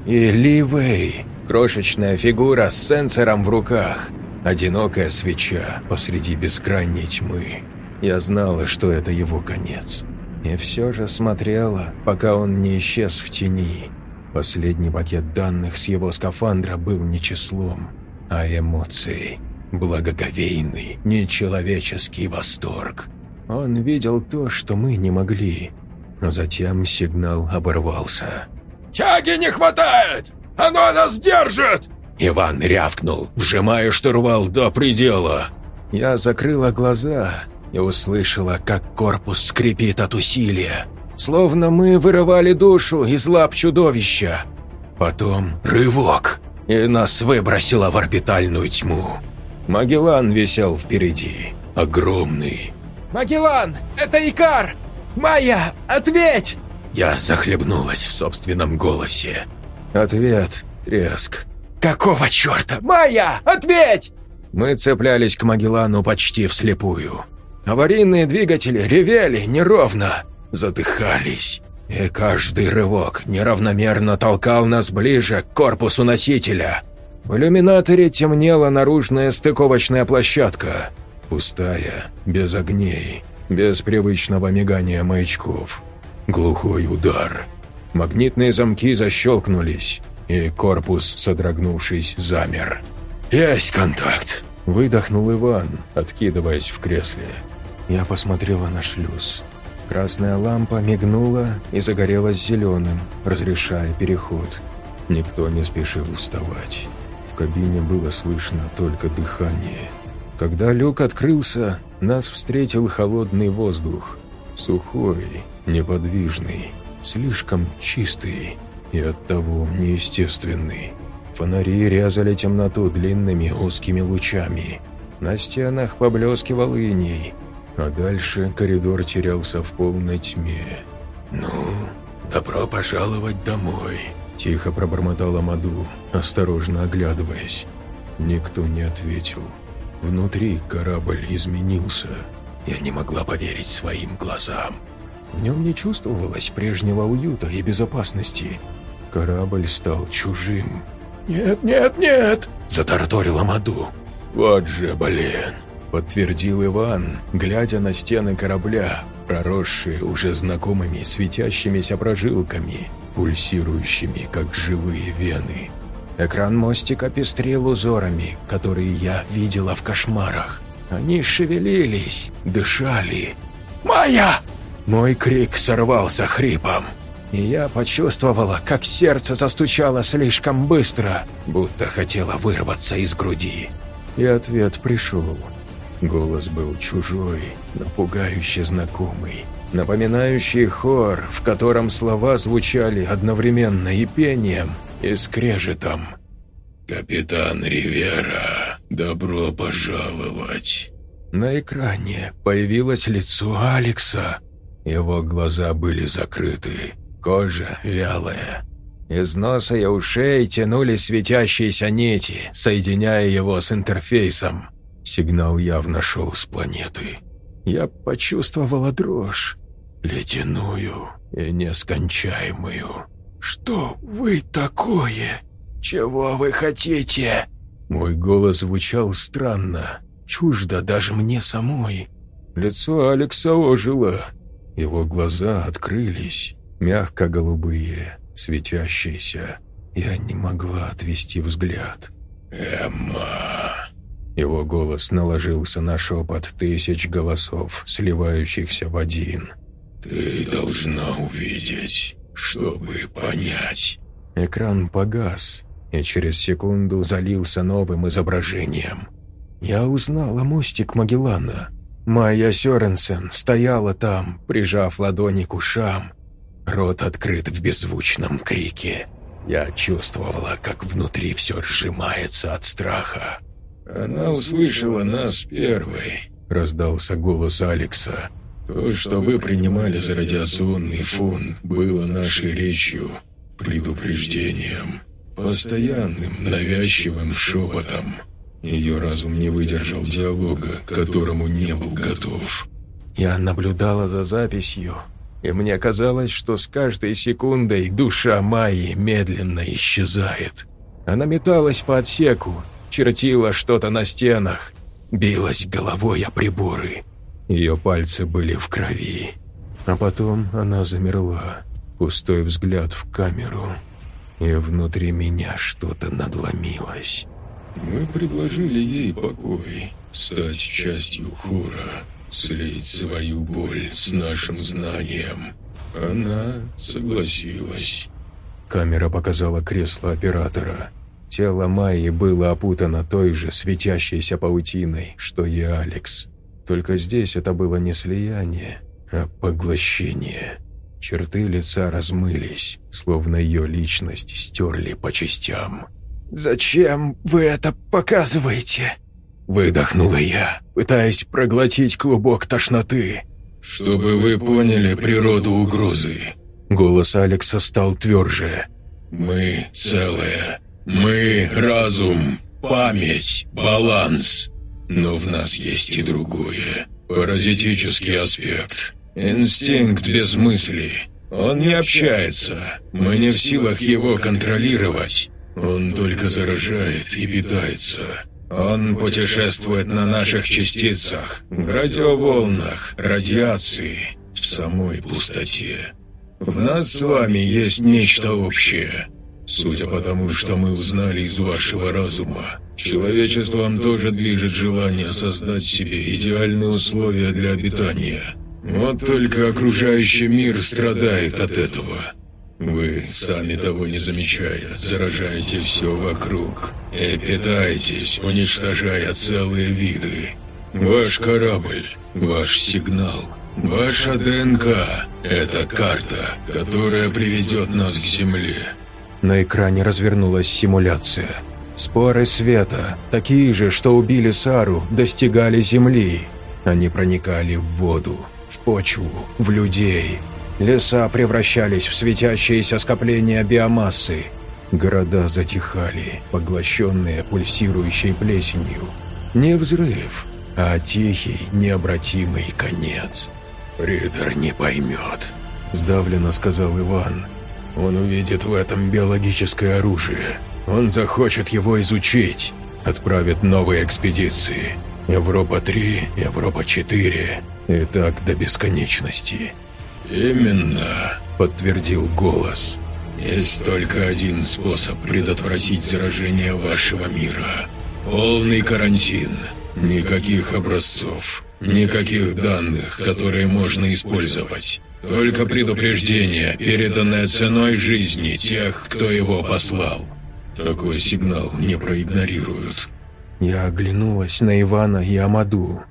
И Ли Вэй, крошечная фигура с сенсором в руках. Одинокая свеча посреди бескрайней тьмы. Я знала, что это его конец. И все же смотрела, пока он не исчез в тени. Последний пакет данных с его скафандра был не числом, а эмоцией. Благоговейный, нечеловеческий восторг. Он видел то, что мы не могли. А затем сигнал оборвался. «Тяги не хватает! Оно нас держит!» Иван рявкнул, вжимая штурвал до предела. Я закрыла глаза и услышала, как корпус скрипит от усилия. Словно мы вырывали душу из лап чудовища. Потом рывок, и нас выбросило в орбитальную тьму. Магеллан висел впереди, огромный. «Магеллан, это Икар! Майя, ответь!» Я захлебнулась в собственном голосе. Ответ – треск. «Какого черта? Майя, ответь!» Мы цеплялись к Магеллану почти вслепую. Аварийные двигатели ревели неровно, задыхались. И каждый рывок неравномерно толкал нас ближе к корпусу носителя. В иллюминаторе темнела наружная стыковочная площадка. Пустая, без огней, без привычного мигания маячков. Глухой удар. Магнитные замки защелкнулись, и корпус, содрогнувшись, замер. «Есть контакт!» – выдохнул Иван, откидываясь в кресле. Я посмотрела на шлюз. Красная лампа мигнула и загорелась зеленым, разрешая переход. Никто не спешил вставать. В кабине было слышно только дыхание. Когда люк открылся, нас встретил холодный воздух. Сухой, неподвижный, слишком чистый и оттого неестественный. Фонари резали темноту длинными узкими лучами. На стенах поблескивал иней, а дальше коридор терялся в полной тьме. «Ну, добро пожаловать домой», – тихо пробормотала Маду, осторожно оглядываясь. Никто не ответил. Внутри корабль изменился. Я не могла поверить своим глазам. В нем не чувствовалось прежнего уюта и безопасности. Корабль стал чужим. «Нет, нет, нет!» – затараторила Маду. «Вот же, блин!» Подтвердил Иван, глядя на стены корабля, проросшие уже знакомыми светящимися прожилками, пульсирующими, как живые вены. Экран мостика пестрил узорами, которые я видела в кошмарах. Они шевелились, дышали. «Майя!» Мой крик сорвался хрипом, и я почувствовала, как сердце застучало слишком быстро, будто хотело вырваться из груди. И ответ пришел. Голос был чужой, напугающе знакомый, напоминающий хор, в котором слова звучали одновременно и пением, и скрежетом. «Капитан Ривера, добро пожаловать!» На экране появилось лицо Алекса. Его глаза были закрыты, кожа вялая. Из носа и ушей тянулись светящиеся нити, соединяя его с интерфейсом. Сигнал явно шел с планеты. Я почувствовала дрожь, ледяную и нескончаемую. «Что вы такое? Чего вы хотите?» Мой голос звучал странно, чуждо даже мне самой. Лицо Алекса ожило. Его глаза открылись, мягко-голубые, светящиеся. Я не могла отвести взгляд. «Эмма...» Его голос наложился на шепот тысяч голосов, сливающихся в один. «Ты должна увидеть, чтобы понять». Экран погас, и через секунду залился новым изображением. Я узнала мостик Магеллана. Майя Сёренсен стояла там, прижав ладони к ушам. Рот открыт в беззвучном крике. Я чувствовала, как внутри все сжимается от страха. «Она услышала нас первой», — раздался голос Алекса. «То, что вы принимали за радиационный фон, было нашей речью, предупреждением, постоянным навязчивым шепотом. Ее разум не выдержал диалога, к которому не был готов». Я наблюдала за записью, и мне казалось, что с каждой секундой душа Майи медленно исчезает. Она металась по отсеку, чертила что-то на стенах, билась головой о приборы. Ее пальцы были в крови. А потом она замерла, пустой взгляд в камеру, и внутри меня что-то надломилось. Мы предложили ей покой, стать частью хора, слить свою боль с нашим знанием. Она согласилась. Камера показала кресло оператора – Тело Майи было опутано той же светящейся паутиной, что и Алекс. Только здесь это было не слияние, а поглощение. Черты лица размылись, словно ее личность стерли по частям. «Зачем вы это показываете?» Выдохнула я, пытаясь проглотить клубок тошноты. «Чтобы вы поняли природу угрозы». Голос Алекса стал тверже. «Мы целое, мы – разум, память, баланс. Но в нас есть и другое. Паразитический аспект. Инстинкт без мысли. Он не общается. Мы не в силах его контролировать. Он только заражает и питается. Он путешествует на наших частицах, радиоволнах, радиации, в самой пустоте. В нас с вами есть нечто общее – Судя по тому, что мы узнали из вашего разума, человечеством тоже движет желание создать себе идеальные условия для обитания. Вот только окружающий мир страдает от этого. Вы, сами того не замечая, заражаете все вокруг и питаетесь, уничтожая целые виды. Ваш корабль, ваш сигнал, ваша ДНК – это карта, которая приведет нас к Земле. На экране развернулась симуляция. Споры света, такие же, что убили Сару, достигали Земли. Они проникали в воду, в почву, в людей. Леса превращались в светящиеся скопления биомассы. Города затихали, поглощенные пульсирующей плесенью. Не взрыв, а тихий, необратимый конец. «Ридер не поймет», – сдавленно сказал Иван. Он увидит в этом биологическое оружие. Он захочет его изучить, отправит новые экспедиции. Европа-3, Европа-4 и так до бесконечности». «Именно», — подтвердил голос. «Есть только один способ предотвратить заражение вашего мира. Полный карантин. Никаких образцов, никаких данных, которые можно использовать. Только предупреждение, переданное ценой жизни тех, кто его послал. Такой сигнал не проигнорируют». Я оглянулась на Ивана и Амаду.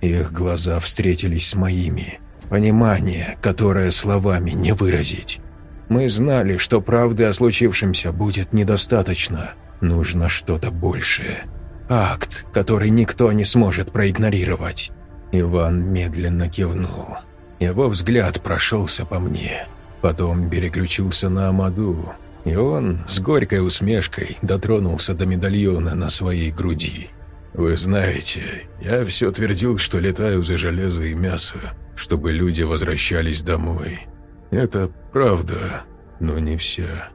Их глаза встретились с моими. Понимание, которое словами не выразить. Мы знали, что правды о случившемся будет недостаточно. Нужно что-то большее. Акт, который никто не сможет проигнорировать. Иван медленно кивнул. Его взгляд прошелся по мне. Потом переключился на Амаду, и он с горькой усмешкой дотронулся до медальона на своей груди. «Вы знаете, я все твердил, что летаю за железо и мясо, чтобы люди возвращались домой. Это правда, но не вся».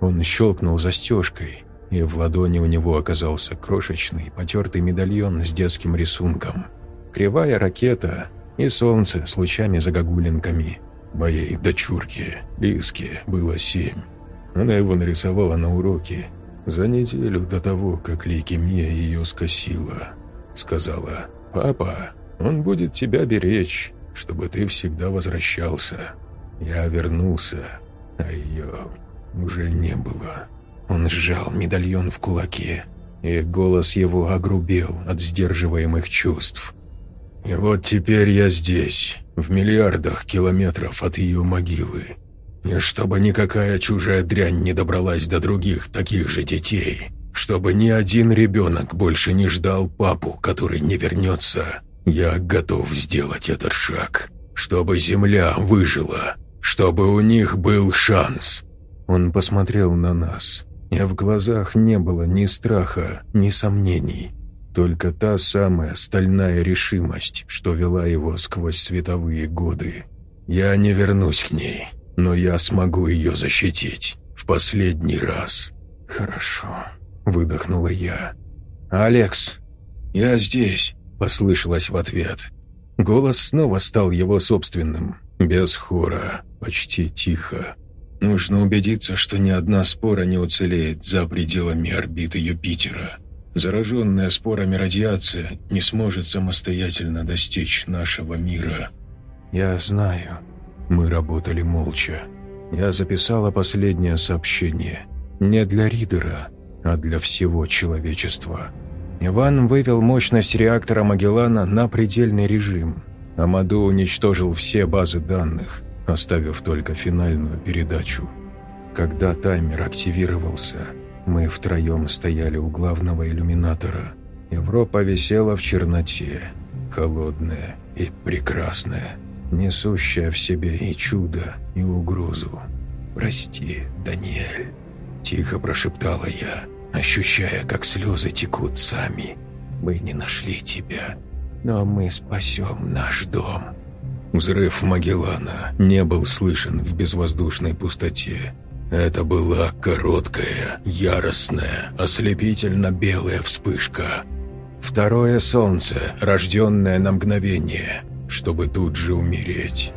Он щелкнул застежкой, и в ладони у него оказался крошечный, потертый медальон с детским рисунком. Кривая ракета и солнце с лучами-загогулинками. Моей дочурке, Лиске, было семь. Она его нарисовала на уроке за неделю до того, как лейкемия ее скосила. Сказала, «Папа, он будет тебя беречь, чтобы ты всегда возвращался». Я вернулся, а ее уже не было. Он сжал медальон в кулаке, и голос его огрубел от сдерживаемых чувств. И вот теперь я здесь, в миллиардах километров от ее могилы. И чтобы никакая чужая дрянь не добралась до других таких же детей. Чтобы ни один ребенок больше не ждал папу, который не вернется. Я готов сделать этот шаг. Чтобы земля выжила. Чтобы у них был шанс. Он посмотрел на нас, и в глазах не было ни страха, ни сомнений. Только та самая стальная решимость, что вела его сквозь световые годы. «Я не вернусь к ней но я смогу ее защитить. В последний раз». «Хорошо», — выдохнула я. «Алекс?» «Я здесь», — послышалось в ответ. Голос снова стал его собственным, без хора, почти тихо. «Нужно убедиться, что ни одна спора не уцелеет за пределами орбиты Юпитера. Зараженная спорами радиация не сможет самостоятельно достичь нашего мира». «Я знаю», мы работали молча. Я записала последнее сообщение. Не для Ридера, а для всего человечества. Иван вывел мощность реактора Магеллана на предельный режим. Амаду уничтожил все базы данных, оставив только финальную передачу. Когда таймер активировался, мы втроем стояли у главного иллюминатора. Европа висела в черноте, холодная и прекрасная несущая в себе и чудо, и угрозу. «Прости, Даниэль», – тихо прошептала я, ощущая, как слезы текут сами. «Мы не нашли тебя, но мы спасем наш дом». Взрыв Магеллана не был слышен в безвоздушной пустоте. Это была короткая, яростная, ослепительно-белая вспышка. Второе солнце, рожденное на мгновение – чтобы тут же умереть.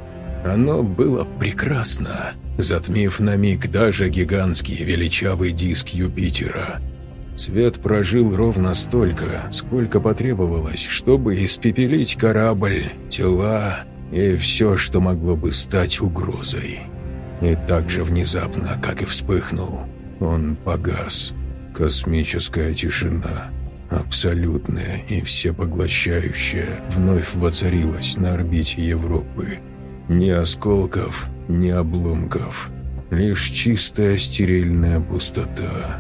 Оно было прекрасно, затмив на миг даже гигантский величавый диск Юпитера. Свет прожил ровно столько, сколько потребовалось, чтобы испепелить корабль, тела и все, что могло бы стать угрозой. И так же внезапно, как и вспыхнул, он погас. Космическая тишина абсолютная и всепоглощающая, вновь воцарилась на орбите Европы. Ни осколков, ни обломков, лишь чистая стерильная пустота.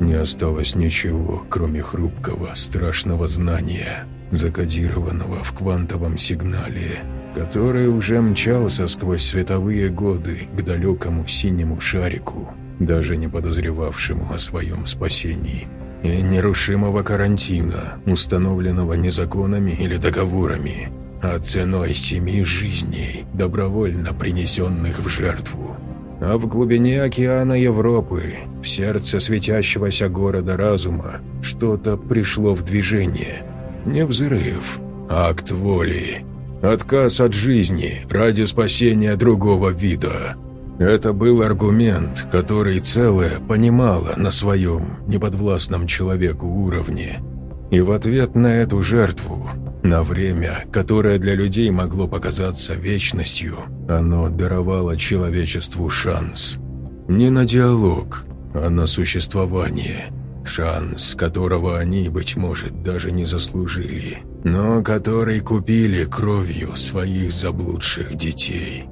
Не осталось ничего, кроме хрупкого, страшного знания, закодированного в квантовом сигнале, который уже мчался сквозь световые годы к далекому синему шарику, даже не подозревавшему о своем спасении и нерушимого карантина, установленного не законами или договорами, а ценой семи жизней, добровольно принесенных в жертву. А в глубине океана Европы, в сердце светящегося города разума, что-то пришло в движение. Не взрыв, а акт воли. Отказ от жизни ради спасения другого вида. Это был аргумент, который целое понимало на своем неподвластном человеку уровне. И в ответ на эту жертву, на время, которое для людей могло показаться вечностью, оно даровало человечеству шанс. Не на диалог, а на существование – Шанс, которого они, быть может, даже не заслужили, но который купили кровью своих заблудших детей.